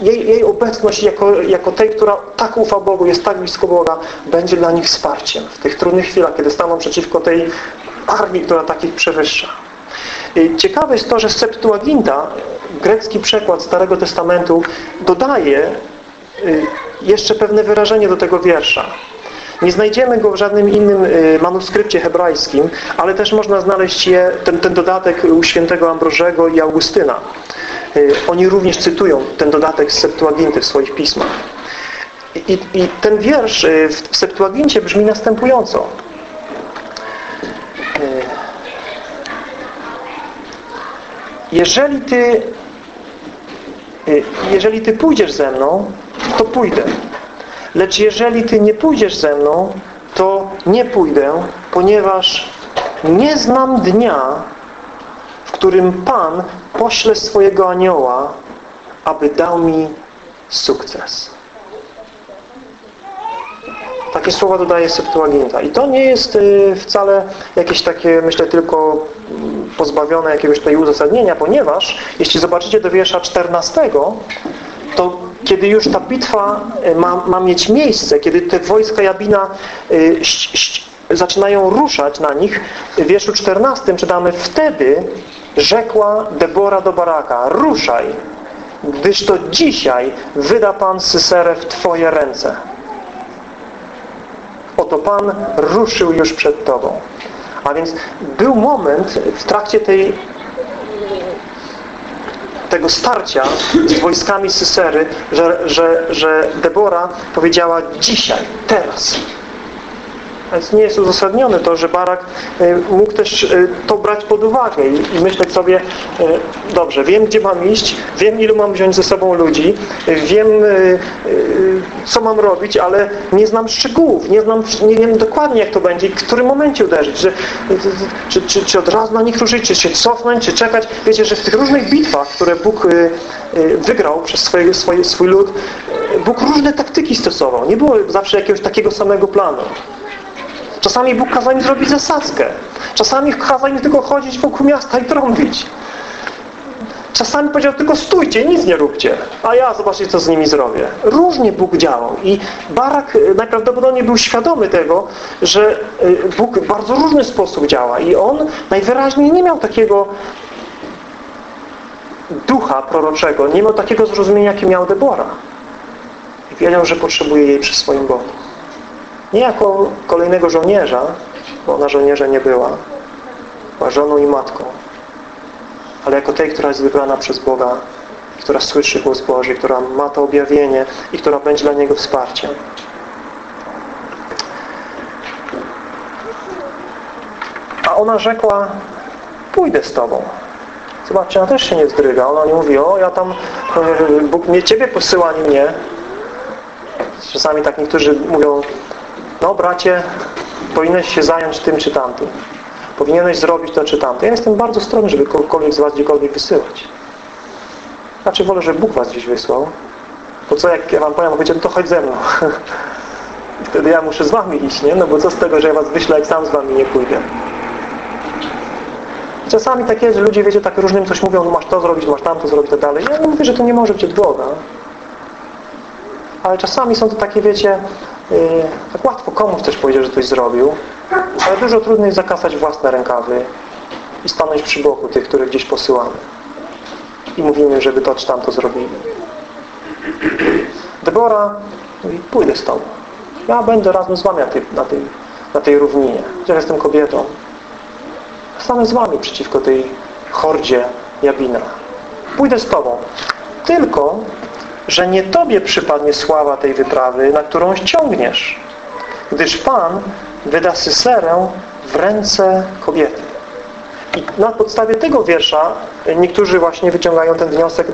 jej, jej obecność jako, jako tej, która tak ufa Bogu, jest tak blisko Boga, będzie dla nich wsparciem w tych trudnych chwilach, kiedy staną przeciwko tej armii, która takich przewyższa. Ciekawe jest to, że Septuaginta, grecki przekład Starego Testamentu, dodaje y, jeszcze pewne wyrażenie do tego wiersza. Nie znajdziemy go w żadnym innym y, manuskrypcie hebrajskim, ale też można znaleźć je, ten, ten dodatek u świętego Ambrożego i Augustyna. Y, oni również cytują ten dodatek z Septuaginty w swoich pismach. I, i ten wiersz y, w Septuagincie brzmi następująco. Jeżeli ty jeżeli ty pójdziesz ze mną, to pójdę. Lecz jeżeli Ty nie pójdziesz ze mną, to nie pójdę, ponieważ nie znam dnia, w którym Pan pośle swojego anioła, aby dał mi sukces. Takie słowa dodaje Septuaginta. I to nie jest y, wcale jakieś takie, myślę, tylko mm, pozbawione jakiegoś tutaj uzasadnienia, ponieważ jeśli zobaczycie do wiersza 14, to kiedy już ta bitwa e, ma, ma mieć miejsce, kiedy te wojska Jabina y, zaczynają ruszać na nich, w wierszu 14 czytamy Wtedy rzekła Debora do Baraka Ruszaj, gdyż to dzisiaj wyda Pan Syserę w Twoje ręce. Oto Pan ruszył już przed Tobą. A więc był moment w trakcie tej tego starcia z wojskami Sysery, że, że, że Debora powiedziała dzisiaj, teraz więc nie jest uzasadnione to, że Barak e, mógł też e, to brać pod uwagę i myśleć sobie, e, dobrze, wiem gdzie mam iść, wiem ilu mam wziąć ze sobą ludzi, wiem co mam robić, ale nie znam szczegółów, nie znam, nie wiem dokładnie jak to będzie i w którym momencie uderzyć, że, czy, czy, czy od razu na nich ruszyć, czy się cofnąć, czy czekać. Wiecie, że w tych różnych bitwach, które Bóg wygrał przez swoje, swoje, swój lud, Bóg różne taktyki stosował. Nie było zawsze jakiegoś takiego samego planu. Czasami Bóg kazał im zrobić zasadzkę. Czasami kazał im tylko chodzić wokół miasta i trąbić. Czasami powiedział tylko stójcie, nic nie róbcie, a ja zobaczcie co z nimi zrobię. Różnie Bóg działał i Barak e, najprawdopodobniej był świadomy tego, że e, Bóg w bardzo różny sposób działa i on najwyraźniej nie miał takiego ducha proroczego, nie miał takiego zrozumienia, jakie miał Debora. I wiedział, że potrzebuje jej przy swoim Bogu. Nie jako kolejnego żołnierza, bo ona żołnierze nie była, była żoną i matką, ale jako tej, która jest wybrana przez Boga, która słyszy głos Boży, która ma to objawienie i która będzie dla Niego wsparciem. A ona rzekła, pójdę z Tobą. Zobaczcie, ona też się nie zdryga. Ona nie mówi, o ja tam, e, Bóg mnie Ciebie posyła, nie mnie. Czasami tak niektórzy mówią, no bracie, powinieneś się zająć tym czy tamtym. Powinieneś zrobić to czy tamto. Ja jestem bardzo stronny, żeby kogokolwiek z was gdziekolwiek wysyłać. Znaczy wolę, żeby Bóg was gdzieś wysłał. Bo co, jak ja wam powiem, powiecie, no to chodź ze mną. Wtedy ja muszę z wami iść, nie? No bo co z tego, że ja was wyślę, jak sam z wami nie pójdę. Czasami tak jest, że ludzie, wiecie, tak różnym coś mówią, no masz to zrobić, masz tamto zrobić, tak dalej. Ja mówię, że to nie może być od. Ale czasami są to takie, wiecie, tak łatwo komuś też powiedzieć, że coś zrobił, ale dużo trudniej zakasać własne rękawy i stanąć przy boku tych, których gdzieś posyłamy. I mówimy, żeby to czy tamto zrobili. Debora mówi, pójdę z Tobą. Ja będę razem z Wami na tej, na tej, na tej równinie. Chociaż jestem kobietą. Stanę z Wami przeciwko tej hordzie Jabina. Pójdę z Tobą. Tylko że nie Tobie przypadnie sława tej wyprawy, na którą ściągniesz, gdyż Pan wyda Syserę w ręce kobiety. I na podstawie tego wiersza niektórzy właśnie wyciągają ten wniosek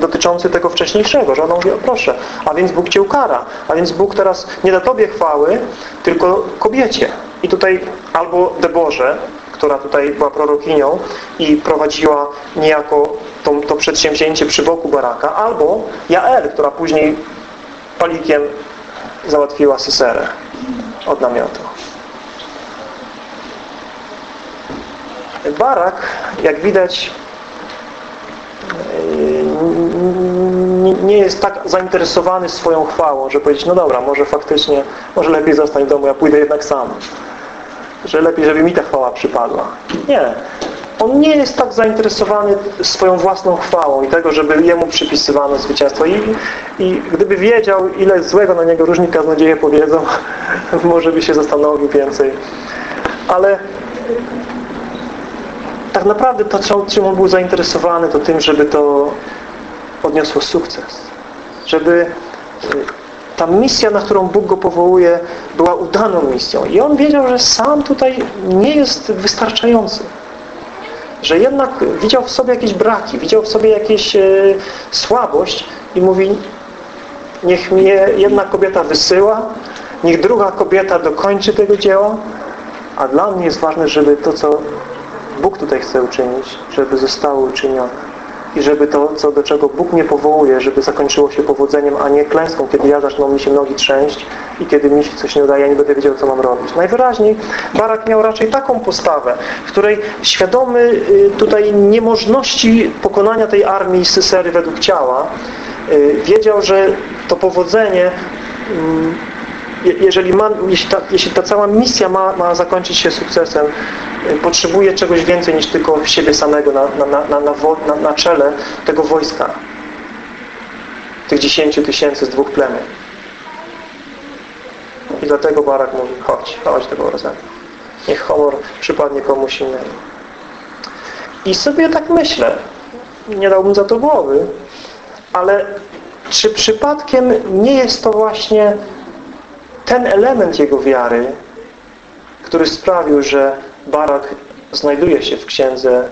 dotyczący tego wcześniejszego, że ona mówi, proszę, a więc Bóg Cię ukara, a więc Bóg teraz nie da Tobie chwały, tylko kobiecie. I tutaj albo Deborze, która tutaj była prorokinią i prowadziła niejako to, to przedsięwzięcie przy boku Baraka, albo Jael, która później palikiem załatwiła Syserę od namiotu. Barak, jak widać, nie jest tak zainteresowany swoją chwałą, że powiedzieć, no dobra, może faktycznie, może lepiej zostań w domu, ja pójdę jednak sam. Że lepiej, żeby mi ta chwała przypadła. Nie. On nie jest tak zainteresowany swoją własną chwałą i tego, żeby jemu przypisywano zwycięstwo. I, i gdyby wiedział, ile złego na niego różni kaznodzieje powiedzą, może by się zastanowił więcej. Ale tak naprawdę to, czym on był zainteresowany, to tym, żeby to odniosło sukces. Żeby y, ta misja, na którą Bóg go powołuje, była udaną misją. I on wiedział, że sam tutaj nie jest wystarczający. Że jednak widział w sobie jakieś braki, widział w sobie jakieś e, słabość i mówi niech mnie jedna kobieta wysyła, niech druga kobieta dokończy tego dzieła, a dla mnie jest ważne, żeby to, co Bóg tutaj chce uczynić, żeby zostało uczynione. I żeby to, co, do czego Bóg mnie powołuje, żeby zakończyło się powodzeniem, a nie klęską, kiedy ja zaczną mi się nogi trzęść i kiedy mi się coś nie udaje, ja nie będę wiedział, co mam robić. Najwyraźniej Barak miał raczej taką postawę, w której świadomy y, tutaj niemożności pokonania tej armii Sysery według ciała, y, wiedział, że to powodzenie mm, jeżeli, ma, jeśli, ta, jeśli ta cała misja ma, ma zakończyć się sukcesem, y, potrzebuje czegoś więcej niż tylko siebie samego na, na, na, na, na czele tego wojska. Tych dziesięciu tysięcy z dwóch plemion. I dlatego Barak mówi, chodź, chodź tego razem. Niech honor przypadnie komuś innemu. I sobie tak myślę, nie dałbym za to głowy, ale czy przypadkiem nie jest to właśnie ten element jego wiary, który sprawił, że Barak znajduje się w księdze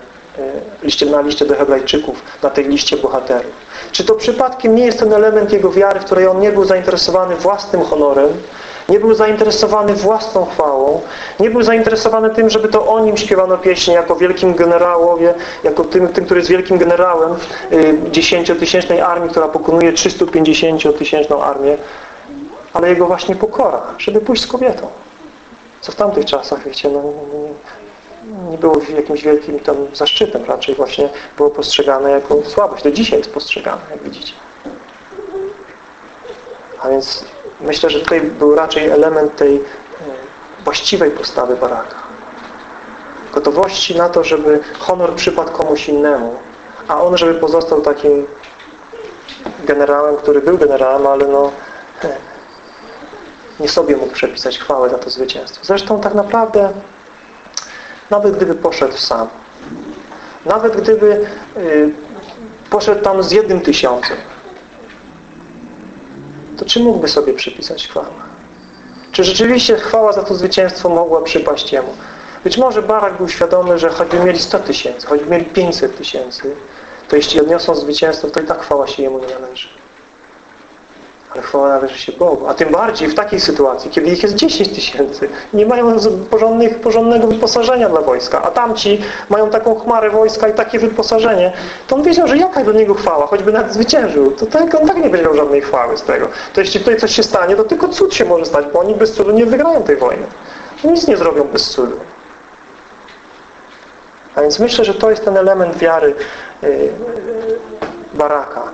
e, na liście do hebrajczyków, na tej liście bohaterów. Czy to przypadkiem nie jest ten element jego wiary, w której on nie był zainteresowany własnym honorem, nie był zainteresowany własną chwałą, nie był zainteresowany tym, żeby to o nim śpiewano pieśń jako wielkim generałowie, jako tym, tym który jest wielkim generałem y, dziesięciotysięcznej armii, która pokonuje 350-tysięczną armię, ale jego właśnie pokora, żeby pójść z kobietą. Co w tamtych czasach, wiecie, no, nie, nie było jakimś wielkim tam zaszczytem, raczej właśnie było postrzegane jako słabość. To dzisiaj jest postrzegane, jak widzicie. A więc myślę, że tutaj był raczej element tej e, właściwej postawy baraka. Gotowości na to, żeby honor przypadł komuś innemu, a on, żeby pozostał takim generałem, który był generałem, ale no nie sobie mógł przepisać chwałę za to zwycięstwo. Zresztą tak naprawdę nawet gdyby poszedł sam, nawet gdyby y, poszedł tam z jednym tysiącem, to czy mógłby sobie przypisać chwałę? Czy rzeczywiście chwała za to zwycięstwo mogła przypaść Jemu? Być może Barak był świadomy, że choćby mieli 100 tysięcy, choćby mieli 500 tysięcy, to jeśli odniosą zwycięstwo, to i tak chwała się Jemu nie należy. Ale chwała należy się Bogu. A tym bardziej w takiej sytuacji, kiedy ich jest 10 tysięcy, nie mają porządnych, porządnego wyposażenia dla wojska, a tamci mają taką chmarę wojska i takie wyposażenie, to on wiedział, że jaka do niego chwała, choćby nawet zwyciężył, to tak, on tak nie będzie miał żadnej chwały z tego. To jeśli tutaj coś się stanie, to tylko cud się może stać, bo oni bez cudu nie wygrają tej wojny. Nic nie zrobią bez cudu. A więc myślę, że to jest ten element wiary yy, Baraka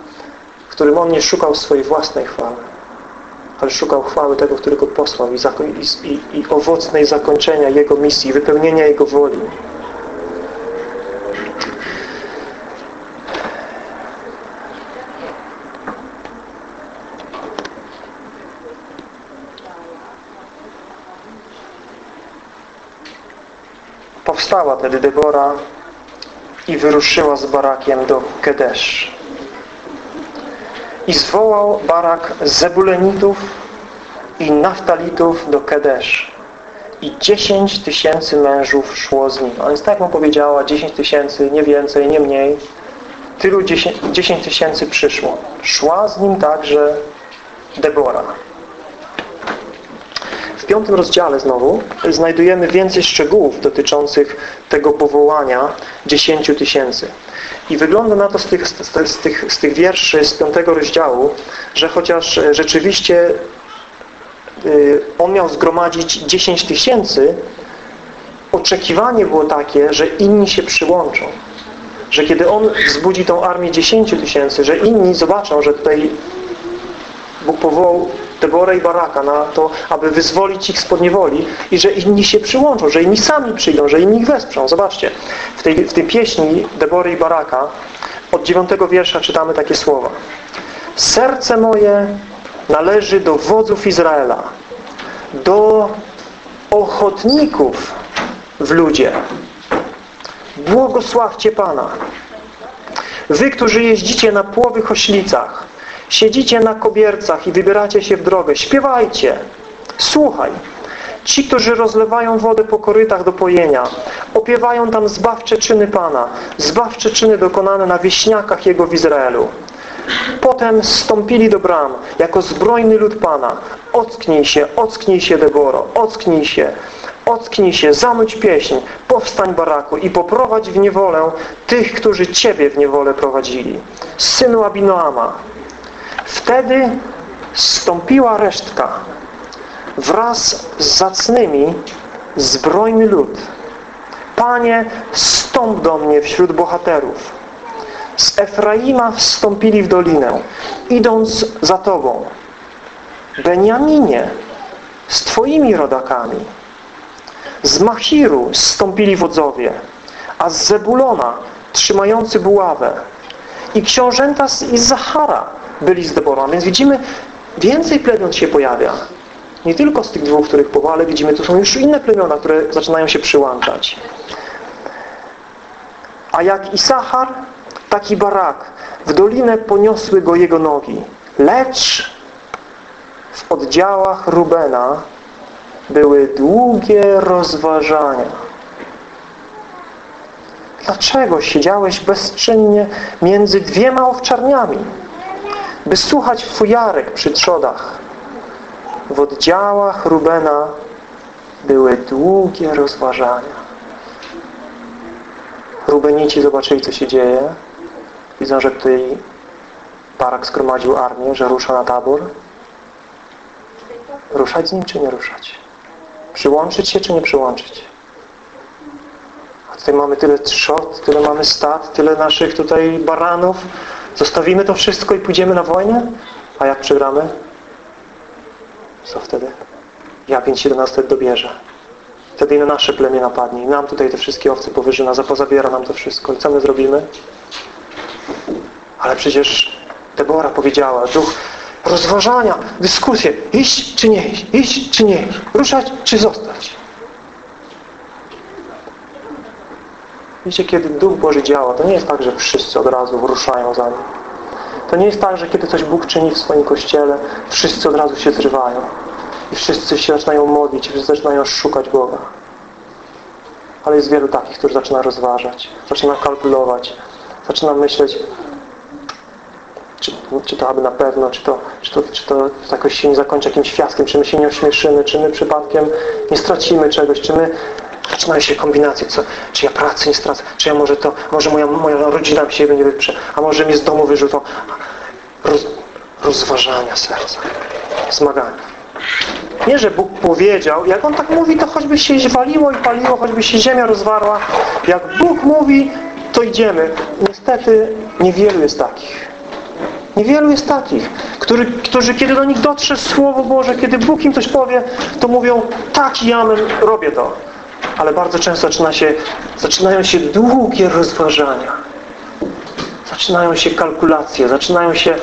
którym on nie szukał swojej własnej chwały, ale szukał chwały tego, który go posłał i, i, i owocnej zakończenia Jego misji, wypełnienia Jego woli. Powstała tedy Debora i wyruszyła z Barakiem do Kedesz. I zwołał Barak Zebulenitów i Naftalitów do Kedesz i 10 tysięcy mężów szło z nim. A więc tak mu powiedziała, 10 tysięcy, nie więcej, nie mniej. Tylu 10 tysięcy przyszło. Szła z nim także Debora. W piątym rozdziale znowu znajdujemy więcej szczegółów dotyczących tego powołania 10 tysięcy. I wygląda na to z tych, z, tych, z tych wierszy z piątego rozdziału, że chociaż rzeczywiście y, on miał zgromadzić 10 tysięcy, oczekiwanie było takie, że inni się przyłączą. Że kiedy on wzbudzi tą armię 10 tysięcy, że inni zobaczą, że tutaj Bóg powołał Deborę i Baraka na to, aby wyzwolić ich spod niewoli i że inni się przyłączą, że inni sami przyjdą, że inni ich wesprą. Zobaczcie, w tej, w tej pieśni Debory i Baraka od dziewiątego wiersza czytamy takie słowa. Serce moje należy do wodzów Izraela, do ochotników w ludzie. Błogosławcie Pana. Wy, którzy jeździcie na płowych oślicach, Siedzicie na kobiercach i wybieracie się w drogę. Śpiewajcie. Słuchaj. Ci, którzy rozlewają wodę po korytach do pojenia, opiewają tam zbawcze czyny Pana, zbawcze czyny dokonane na wieśniakach Jego w Izraelu. Potem stąpili do bram, jako zbrojny lud Pana. Ocknij się, ocknij się, Deboro, ocknij się, ocknij się, zanuć pieśń, powstań baraku i poprowadź w niewolę tych, którzy Ciebie w niewolę prowadzili. Synu Abinoama, Wtedy stąpiła resztka wraz z zacnymi zbrojny lud. Panie, wstąp do mnie wśród bohaterów. Z Efraima wstąpili w dolinę, idąc za Tobą. Beniaminie, z Twoimi rodakami. Z Machiru stąpili wodzowie, a z Zebulona trzymający buławę. I książęta z Izachara byli z Deborą. Więc widzimy, więcej plemion się pojawia. Nie tylko z tych dwóch, których powoła, ale widzimy, tu są już inne plemiona, które zaczynają się przyłączać. A jak Isachar, tak i Barak. W dolinę poniosły go jego nogi. Lecz w oddziałach Rubena były długie rozważania. Dlaczego siedziałeś bezczynnie między dwiema owczarniami? By słuchać fujarek przy trzodach. W oddziałach Rubena były długie rozważania. Rubenici zobaczyli, co się dzieje. Widzą, że tutaj Barak zgromadził armię, że rusza na tabor. Ruszać z nim, czy nie ruszać? Przyłączyć się, czy nie przyłączyć? A tutaj mamy tyle trzod, tyle mamy stad, tyle naszych tutaj baranów, Zostawimy to wszystko i pójdziemy na wojnę? A jak przegramy? Co wtedy? Ja 5.17 dobierze. Wtedy i na nasze plemię napadnie. I nam tutaj te wszystkie owce powyżyna, zapozabiera nam to wszystko. I co my zrobimy? Ale przecież Debora powiedziała, duch rozważania, dyskusje, iść czy nie iść, iść czy nie iść, ruszać czy zostać. Wiecie, kiedy Duch Boży działa, to nie jest tak, że wszyscy od razu ruszają za Nim. To nie jest tak, że kiedy coś Bóg czyni w swoim Kościele, wszyscy od razu się zrywają. I wszyscy się zaczynają modlić, wszyscy zaczynają szukać Boga. Ale jest wielu takich, którzy zaczyna rozważać, zaczyna kalkulować, zaczyna myśleć, czy, czy to aby na pewno, czy to, czy, to, czy to jakoś się nie zakończy jakimś fiaskiem, czy my się nie ośmieszymy, czy my przypadkiem nie stracimy czegoś, czy my Zaczynają się kombinacje, co, czy ja pracy nie stracę, czy ja może to, może moja, moja rodzina mi się nie wyprze, a może mnie z domu wyrzucą. Roz, rozważania serca, zmagania. Nie, że Bóg powiedział, jak On tak mówi, to choćby się waliło i paliło, choćby się ziemia rozwarła. Jak Bóg mówi, to idziemy. Niestety niewielu jest takich. Niewielu jest takich, którzy, którzy kiedy do nich dotrze Słowo Boże, kiedy Bóg im coś powie, to mówią, tak amen, robię to ale bardzo często zaczyna się, zaczynają się długie rozważania. Zaczynają się kalkulacje, zaczynają się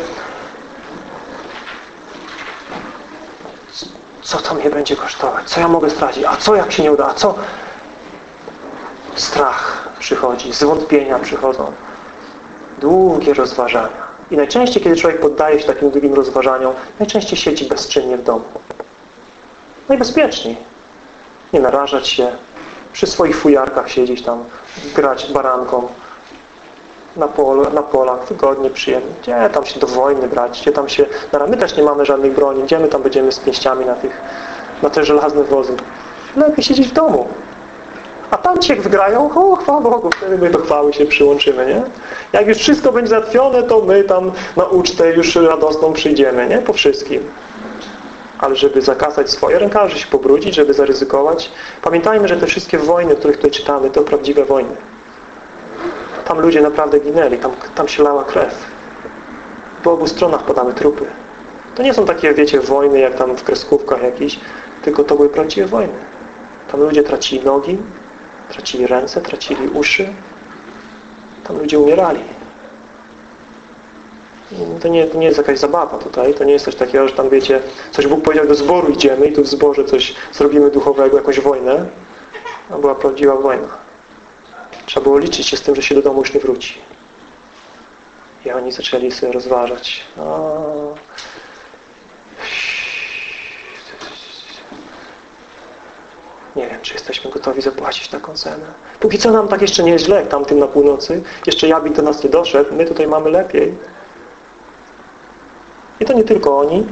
co to mnie będzie kosztować, co ja mogę stracić, a co jak się nie uda, a co? Strach przychodzi, zwątpienia przychodzą. Długie rozważania. I najczęściej kiedy człowiek poddaje się takim długim rozważaniom najczęściej siedzi bezczynnie w domu. Najbezpieczniej. Nie narażać się, przy swoich fujarkach siedzieć tam, grać baranką na, polu, na polach, wygodnie, przyjemnie. Gdzie tam się do wojny brać, gdzie tam się... My też nie mamy żadnej broni, gdzie my tam będziemy z pięściami na tych, na te żelazne wozy. Lepiej siedzieć w domu. A tam cię wygrają, o chwała Bogu, wtedy my do chwały się przyłączymy, nie? Jak już wszystko będzie załatwione, to my tam na ucztę już radosną przyjdziemy, nie? Po wszystkim. Ale żeby zakasać swoje rękaże, się pobrudzić, żeby zaryzykować. Pamiętajmy, że te wszystkie wojny, których tutaj czytamy, to prawdziwe wojny. Tam ludzie naprawdę ginęli, tam, tam się lała krew. Po obu stronach podamy trupy. To nie są takie, wiecie, wojny jak tam w kreskówkach jakiś, tylko to były prawdziwe wojny. Tam ludzie tracili nogi, tracili ręce, tracili uszy. Tam ludzie umierali. To nie, nie jest jakaś zabawa tutaj, to nie jest coś takiego, że tam wiecie, coś Bóg powiedział do zboru idziemy i tu w zborze coś zrobimy duchowego, jakąś wojnę. To była prawdziwa wojna. Trzeba było liczyć się z tym, że się do domu już nie wróci. I oni zaczęli sobie rozważać. O... Nie wiem, czy jesteśmy gotowi zapłacić taką cenę. Póki co nam tak jeszcze nie jest źle, jak tamtym na północy. Jeszcze Jabin do nas nie doszedł. My tutaj mamy lepiej. I to nie tylko oni.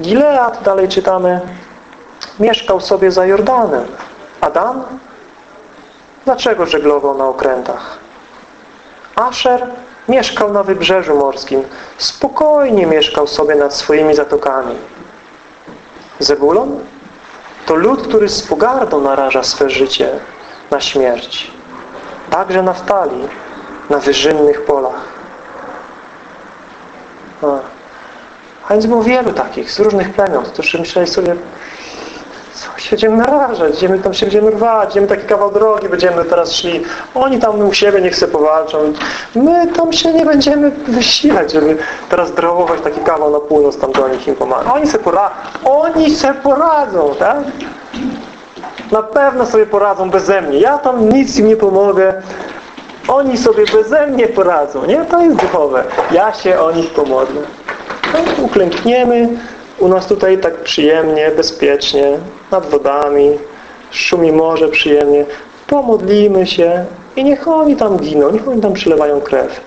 Gilead, dalej czytamy, mieszkał sobie za Jordanem. Adam? Dlaczego żeglował na okrętach? Asher mieszkał na wybrzeżu morskim. Spokojnie mieszkał sobie nad swoimi zatokami. Zebulon? To lud, który z pogardą naraża swe życie na śmierć. Także Naftali na wyżynnych polach. A, a więc było wielu takich z różnych plemion, którzy myśleli sobie co się będziemy narażać, gdzie my tam się będziemy rwać, gdzie my taki kawał drogi będziemy teraz szli. Oni tam u siebie niech se powalczą. My tam się nie będziemy wysilać, żeby teraz drołować taki kawał na północ, tam do nich im pomagać. Oni se poradzą. Oni se poradzą, tak? Na pewno sobie poradzą beze mnie. Ja tam nic im nie pomogę. Oni sobie beze mnie poradzą, nie? To jest duchowe. Ja się o nich pomodlę. No, uklękniemy, u nas tutaj tak przyjemnie, bezpiecznie, nad wodami, szumi morze przyjemnie. Pomodlimy się i niech oni tam giną, niech oni tam przylewają krew.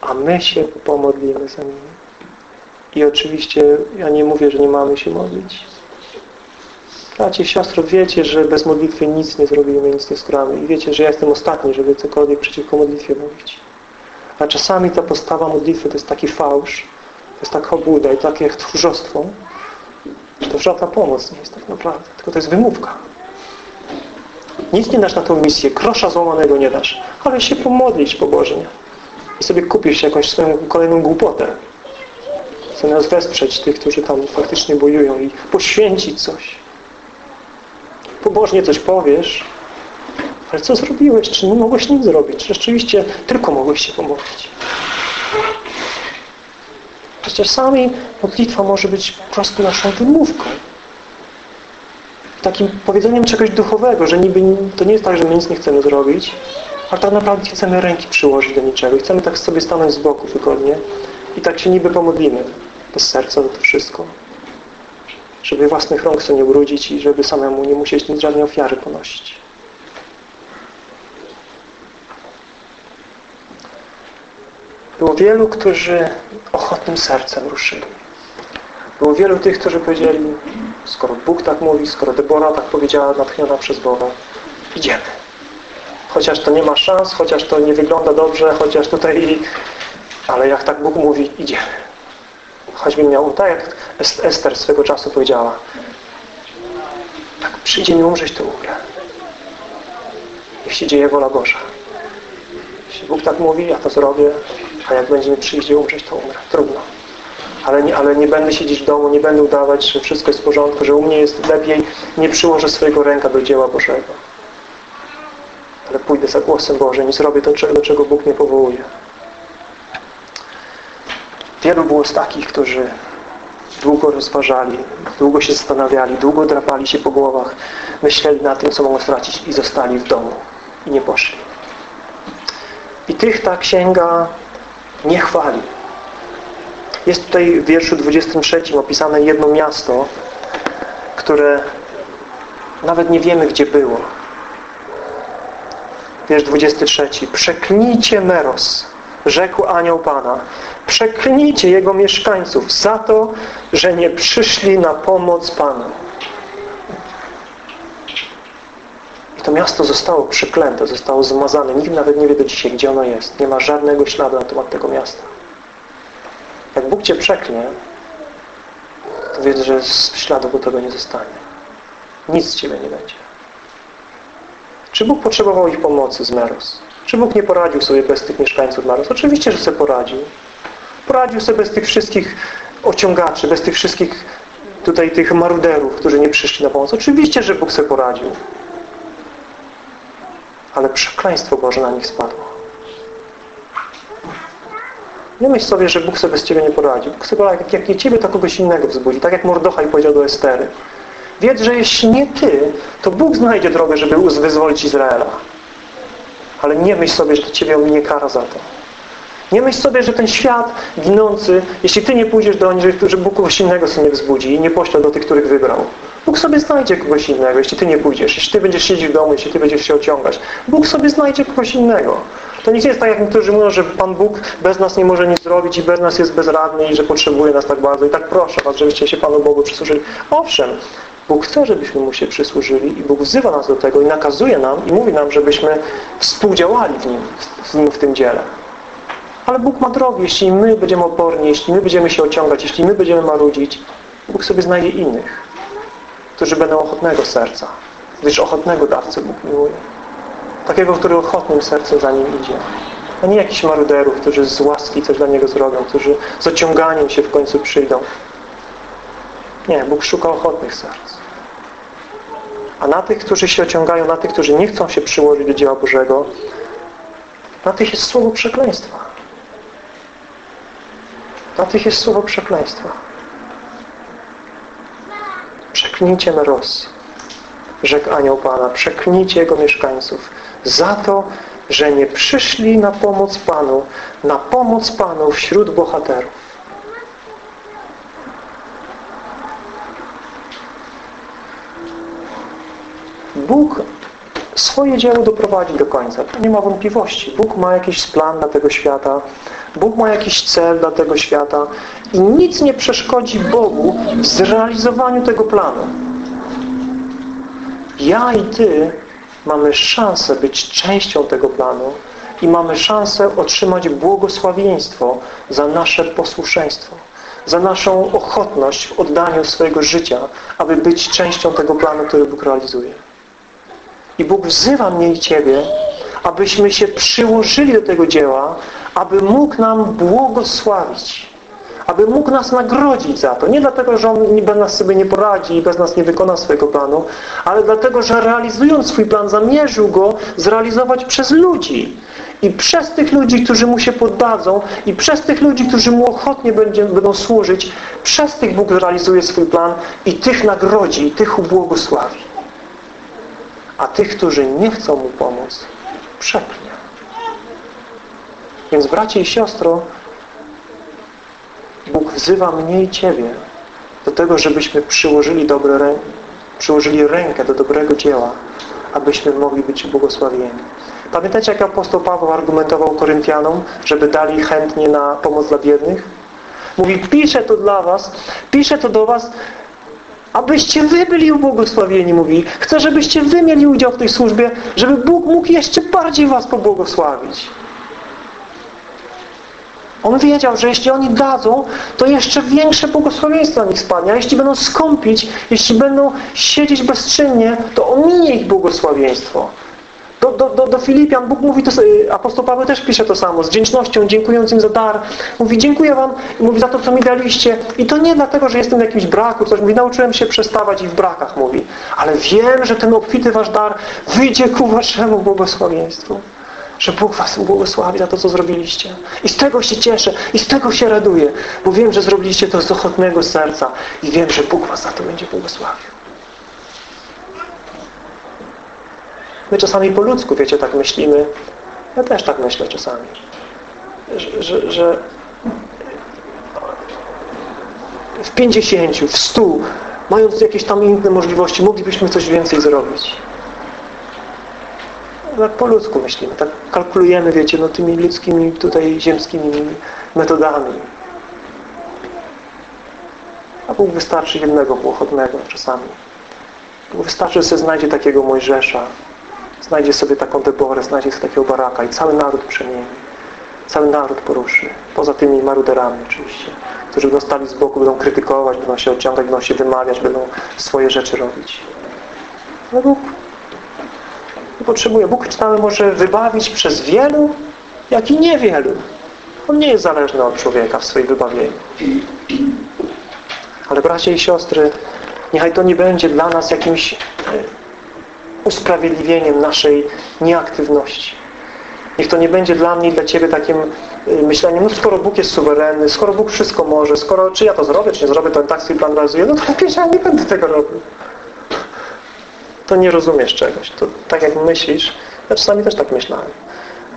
A my się pomodlimy za nimi. I oczywiście ja nie mówię, że nie mamy się modlić. Bracie, siostro, wiecie, że bez modlitwy nic nie zrobimy, nic nie skramy. I wiecie, że ja jestem ostatni, żeby cokolwiek przeciwko modlitwie mówić. A czasami ta postawa modlitwy to jest taki fałsz, jest taka obłuda i takie tchórzostwo, że to żadna pomoc nie jest tak naprawdę, tylko to jest wymówka. Nic nie dasz na tą misję, krosza złamanego nie dasz, ale się pomodlić pobożnie. I sobie kupisz jakąś swoją kolejną głupotę. Zamiast wesprzeć tych, którzy tam faktycznie bojują i poświęcić coś. Pobożnie coś powiesz, ale co zrobiłeś? Czy nie mogłeś nic zrobić? Czy rzeczywiście tylko mogłeś się pomodlić? Przecież czasami modlitwa może być po prostu naszą wymówką. Takim powiedzeniem czegoś duchowego, że niby to nie jest tak, że my nic nie chcemy zrobić, ale tak naprawdę chcemy ręki przyłożyć do niczego. Chcemy tak sobie stanąć z boku wygodnie i tak się niby pomodlimy bez serca za to wszystko. Żeby własnych rąk sobie nie ubrudzić i żeby samemu nie musieć żadnej ofiary ponosić. Było wielu, którzy ochotnym sercem ruszyli. Było wielu tych, którzy powiedzieli, skoro Bóg tak mówi, skoro Debora tak powiedziała, natchniona przez Boga, idziemy. Chociaż to nie ma szans, chociaż to nie wygląda dobrze, chociaż tutaj... Ale jak tak Bóg mówi, idziemy. Choćby miał, tak jak Ester swego czasu powiedziała, tak przyjdzie mi umrzeć, to umrę. Niech się dzieje wola Boża. Jeśli Bóg tak mówi, ja to zrobię, a jak będzie mi przyjdzie umrzeć, to umrę. Trudno. Ale nie, ale nie będę siedzieć w domu, nie będę udawać, że wszystko jest w porządku, że u mnie jest lepiej, nie przyłożę swojego ręka do dzieła Bożego. Ale pójdę za głosem Bożym i zrobię to, do czego Bóg mnie powołuje. Wielu było z takich, którzy długo rozważali, długo się zastanawiali, długo drapali się po głowach, myśleli na tym, co mogą stracić i zostali w domu i nie poszli. I tych ta księga nie chwali. Jest tutaj w wierszu 23 opisane jedno miasto, które nawet nie wiemy, gdzie było. Wiersz 23. Przeklnijcie Meros, rzekł anioł Pana. Przeklnijcie jego mieszkańców za to, że nie przyszli na pomoc Panu. I to miasto zostało przyklęte, zostało zmazane. Nikt nawet nie wie do dzisiaj, gdzie ono jest. Nie ma żadnego śladu na temat tego miasta. Jak Bóg Cię przeknie, to wiedz, że śladu po tego nie zostanie. Nic z Ciebie nie będzie. Czy Bóg potrzebował ich pomocy z Meros? Czy Bóg nie poradził sobie bez tych mieszkańców Meros? Oczywiście, że sobie poradził. Poradził sobie bez tych wszystkich ociągaczy, bez tych wszystkich tutaj tych maruderów, którzy nie przyszli na pomoc. Oczywiście, że Bóg sobie poradził. Ale przekleństwo Boże na nich spadło. Nie myśl sobie, że Bóg sobie bez Ciebie nie poradzi. Bóg sobie jak, jak nie Ciebie, to kogoś innego wzbudzi. Tak jak Mordochaj powiedział do Estery. Wiedz, że jeśli nie Ty, to Bóg znajdzie drogę, żeby wyzwolić Izraela. Ale nie myśl sobie, że to Ciebie ominie kara za to. Nie myśl sobie, że ten świat ginący, jeśli Ty nie pójdziesz do nich, że Bóg kogoś innego sobie wzbudzi i nie pośle do tych, których wybrał. Bóg sobie znajdzie kogoś innego, jeśli Ty nie pójdziesz. Jeśli Ty będziesz siedzieć w domu, jeśli Ty będziesz się ociągać. Bóg sobie znajdzie kogoś innego. To nie jest tak, jak niektórzy mówią, że Pan Bóg bez nas nie może nic zrobić i bez nas jest bezradny i że potrzebuje nas tak bardzo. I tak proszę Was, żebyście się Panu Bogu przysłużyli. Owszem, Bóg chce, żebyśmy Mu się przysłużyli i Bóg wzywa nas do tego i nakazuje nam i mówi nam, żebyśmy współdziałali w Nim, z Nim w tym dziele. Ale Bóg ma drogę. Jeśli my będziemy oporni, jeśli my będziemy się ociągać, jeśli my będziemy marudzić, Bóg sobie znajdzie innych, którzy będą ochotnego serca. Gdyż ochotnego dawcę Bóg miłuje. Takiego, który ochotnym sercem za nim idzie. A nie jakichś maruderów, którzy z łaski coś dla Niego zrobią, którzy z ociąganiem się w końcu przyjdą. Nie, Bóg szuka ochotnych serc. A na tych, którzy się ociągają, na tych, którzy nie chcą się przyłożyć do dzieła Bożego, na tych jest słowo przekleństwa. Na tych jest słowo przekleństwa. Przeklnijcie Meros, rzekł anioł Pana, przeklnijcie jego mieszkańców za to, że nie przyszli na pomoc Panu, na pomoc Panu wśród bohaterów. Bóg swoje dzieło doprowadzi do końca. Nie ma wątpliwości. Bóg ma jakiś plan dla tego świata. Bóg ma jakiś cel dla tego świata. I nic nie przeszkodzi Bogu w zrealizowaniu tego planu. Ja i Ty mamy szansę być częścią tego planu i mamy szansę otrzymać błogosławieństwo za nasze posłuszeństwo, za naszą ochotność w oddaniu swojego życia, aby być częścią tego planu, który Bóg realizuje. I Bóg wzywa mnie i Ciebie, abyśmy się przyłożyli do tego dzieła, aby mógł nam błogosławić. Aby mógł nas nagrodzić za to. Nie dlatego, że On bez nas sobie nie poradzi i bez nas nie wykona swojego planu, ale dlatego, że realizując swój plan, zamierzył go zrealizować przez ludzi. I przez tych ludzi, którzy Mu się poddadzą i przez tych ludzi, którzy Mu ochotnie będzie, będą służyć, przez tych Bóg realizuje swój plan i tych nagrodzi, i tych ubłogosławi a tych, którzy nie chcą Mu pomóc, przeknie. Więc bracie i siostro, Bóg wzywa mnie i Ciebie do tego, żebyśmy przyłożyli, dobre przyłożyli rękę do dobrego dzieła, abyśmy mogli być błogosławieni. Pamiętacie, jak apostoł Paweł argumentował Koryntianom, żeby dali chętnie na pomoc dla biednych? Mówi, piszę to dla was, piszę to do was, abyście wy byli ubłogosławieni, mówi. Chcę, żebyście wy mieli udział w tej służbie, żeby Bóg mógł jeszcze bardziej was pobłogosławić. On wiedział, że jeśli oni dadzą, to jeszcze większe błogosławieństwo na nich spadnie. A jeśli będą skąpić, jeśli będą siedzieć bezczynnie, to ominie ich błogosławieństwo. Do, do, do, Filipian Bóg mówi, to, apostoł Paweł też pisze to samo, z wdzięcznością, dziękując im za dar. Mówi, dziękuję Wam, mówi za to, co mi daliście. I to nie dlatego, że jestem w jakimś braku, coś. Mówi, nauczyłem się przestawać i w brakach, mówi. Ale wiem, że ten obfity Wasz dar wyjdzie ku Waszemu błogosławieństwu. Że Bóg Was błogosławi za to, co zrobiliście. I z tego się cieszę, i z tego się raduję, bo wiem, że zrobiliście to z ochotnego serca i wiem, że Bóg Was za to będzie błogosławił. My czasami po ludzku, wiecie, tak myślimy. Ja też tak myślę czasami. Że, że, że w pięćdziesięciu, w stu mając jakieś tam inne możliwości, moglibyśmy coś więcej zrobić. Tak po ludzku myślimy, tak kalkulujemy, wiecie, no tymi ludzkimi, tutaj ziemskimi metodami. A Bóg wystarczy jednego pochodnego czasami. Bóg wystarczy, że sobie znajdzie takiego Mojżesza, znajdzie sobie taką Deborę, znajdzie sobie takiego Baraka i cały naród przemieni. Cały naród poruszy. Poza tymi maruderami oczywiście, którzy będą stali z boku, będą krytykować, będą się odciągać, będą się wymawiać, będą swoje rzeczy robić. Ale Bóg nie potrzebuje. Bóg czytamy może wybawić przez wielu, jak i niewielu. On nie jest zależny od człowieka w swoim wybawieniu. Ale bracia i siostry, niechaj to nie będzie dla nas jakimś e, usprawiedliwieniem naszej nieaktywności. Niech to nie będzie dla mnie i dla Ciebie takim e, myśleniem, no skoro Bóg jest suwerenny, skoro Bóg wszystko może, skoro czy ja to zrobię, czy nie zrobię, to tak plan realizuje, no to lepiej, ja nie będę tego robił. To nie rozumiesz czegoś. To tak jak myślisz, ja czasami też tak myślałem.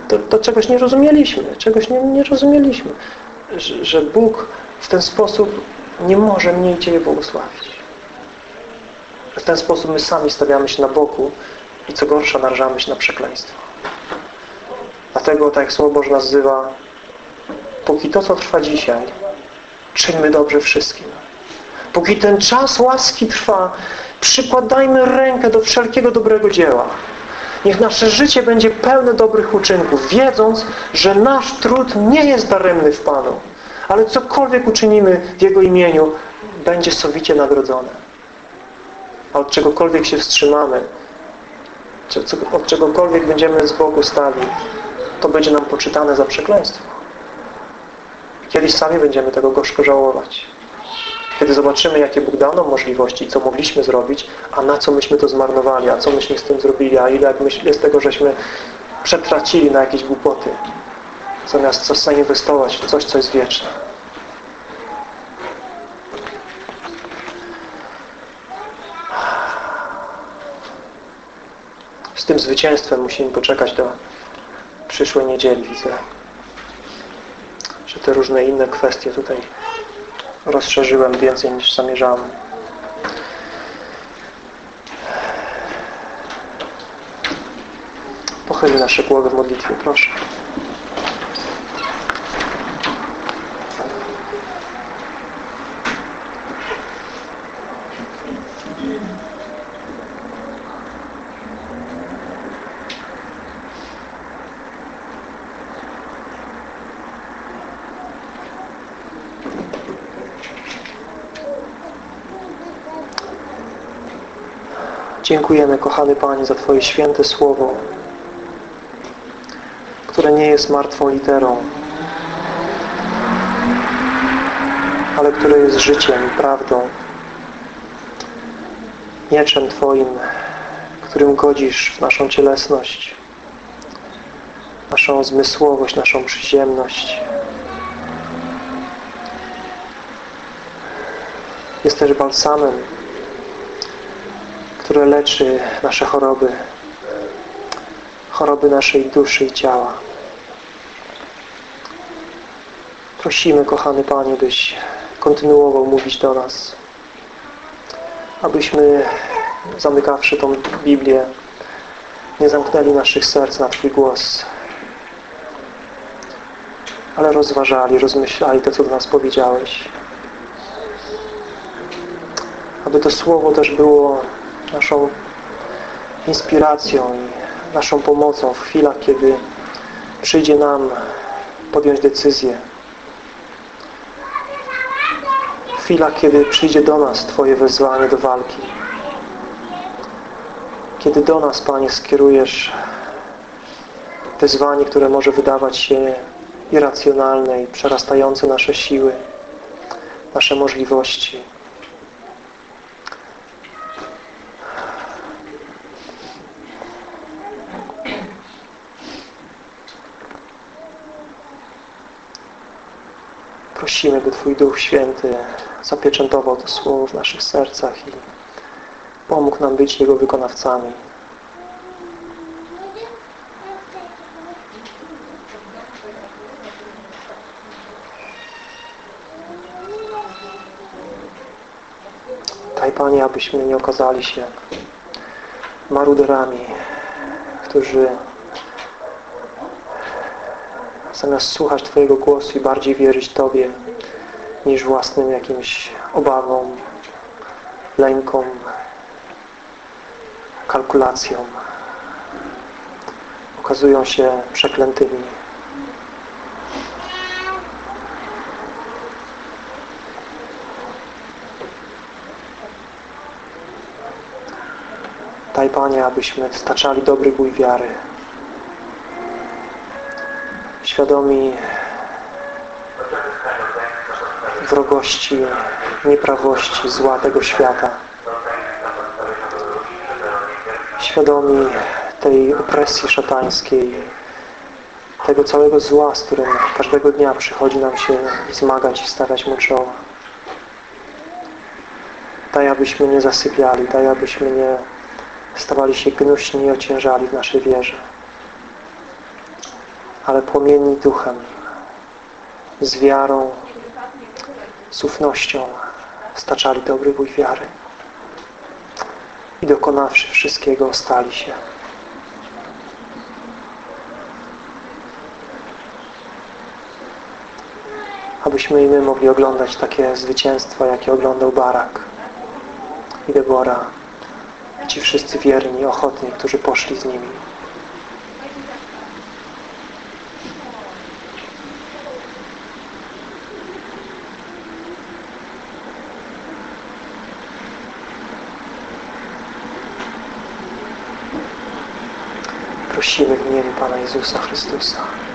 To, to czegoś nie rozumieliśmy, czegoś nie, nie rozumieliśmy. Że, że Bóg w ten sposób nie może mnie i Ciebie błogosławić. W ten sposób my sami stawiamy się na boku i co gorsza narażamy się na przekleństwo. Dlatego, tak jak Słowo Boże nazywa, póki to, co trwa dzisiaj, czyńmy dobrze wszystkim. Póki ten czas łaski trwa, przykładajmy rękę do wszelkiego dobrego dzieła. Niech nasze życie będzie pełne dobrych uczynków, wiedząc, że nasz trud nie jest daremny w Panu, ale cokolwiek uczynimy w Jego imieniu, będzie sowicie nagrodzone. A od czegokolwiek się wstrzymamy, od czegokolwiek będziemy z boku stali, to będzie nam poczytane za przekleństwo. Kiedyś sami będziemy tego gorzko żałować. Kiedy zobaczymy, jakie Bóg dał nam możliwości, co mogliśmy zrobić, a na co myśmy to zmarnowali, a co myśmy z tym zrobili, a ile jest tego, żeśmy przetracili na jakieś głupoty, zamiast zainwestować w coś, co jest wieczne. Z tym zwycięstwem musimy poczekać do przyszłej niedzieli, widzę. Że te różne inne kwestie tutaj rozszerzyłem więcej niż zamierzałem. Pochyli nasze głowy w modlitwie, proszę. Dziękujemy, kochany Panie, za Twoje święte Słowo, które nie jest martwą literą, ale które jest życiem i prawdą, mieczem Twoim, którym godzisz w naszą cielesność, naszą zmysłowość, naszą przyziemność. Jest też balsamem, które leczy nasze choroby, choroby naszej duszy i ciała. Prosimy, kochany Panie, byś kontynuował mówić do nas, abyśmy, zamykawszy tą Biblię, nie zamknęli naszych serc na Twój głos, ale rozważali, rozmyślali to, co do nas powiedziałeś. Aby to Słowo też było naszą inspiracją i naszą pomocą w chwilach, kiedy przyjdzie nam podjąć decyzję. W chwilach, kiedy przyjdzie do nas Twoje wezwanie do walki. Kiedy do nas, Panie, skierujesz wezwanie, które może wydawać się irracjonalne i przerastające nasze siły, nasze możliwości. Prosimy, by Twój Duch Święty zapieczętował to Słowo w naszych sercach i pomógł nam być Jego wykonawcami. Daj Panie, abyśmy nie okazali się maruderami, którzy zamiast słuchać Twojego głosu i bardziej wierzyć Tobie niż własnym jakimś obawom, lękom, kalkulacjom, okazują się przeklętymi. Daj Panie, abyśmy staczali dobry bój wiary. Świadomi wrogości, nieprawości, zła tego świata. Świadomi tej opresji szatańskiej, tego całego zła, z którym każdego dnia przychodzi nam się zmagać i stawiać mu czoła. Daj, abyśmy nie zasypiali, daj, abyśmy nie stawali się gnuśni i ociężali w naszej wierze. Ale płomienni duchem, z wiarą, z ufnością staczali dobry bój wiary i dokonawszy wszystkiego ostali się. Abyśmy i my mogli oglądać takie zwycięstwa, jakie oglądał Barak i Debora ci wszyscy wierni, ochotni, którzy poszli z nimi. Prosimy w imieniu Pana Jezusa Chrystusa.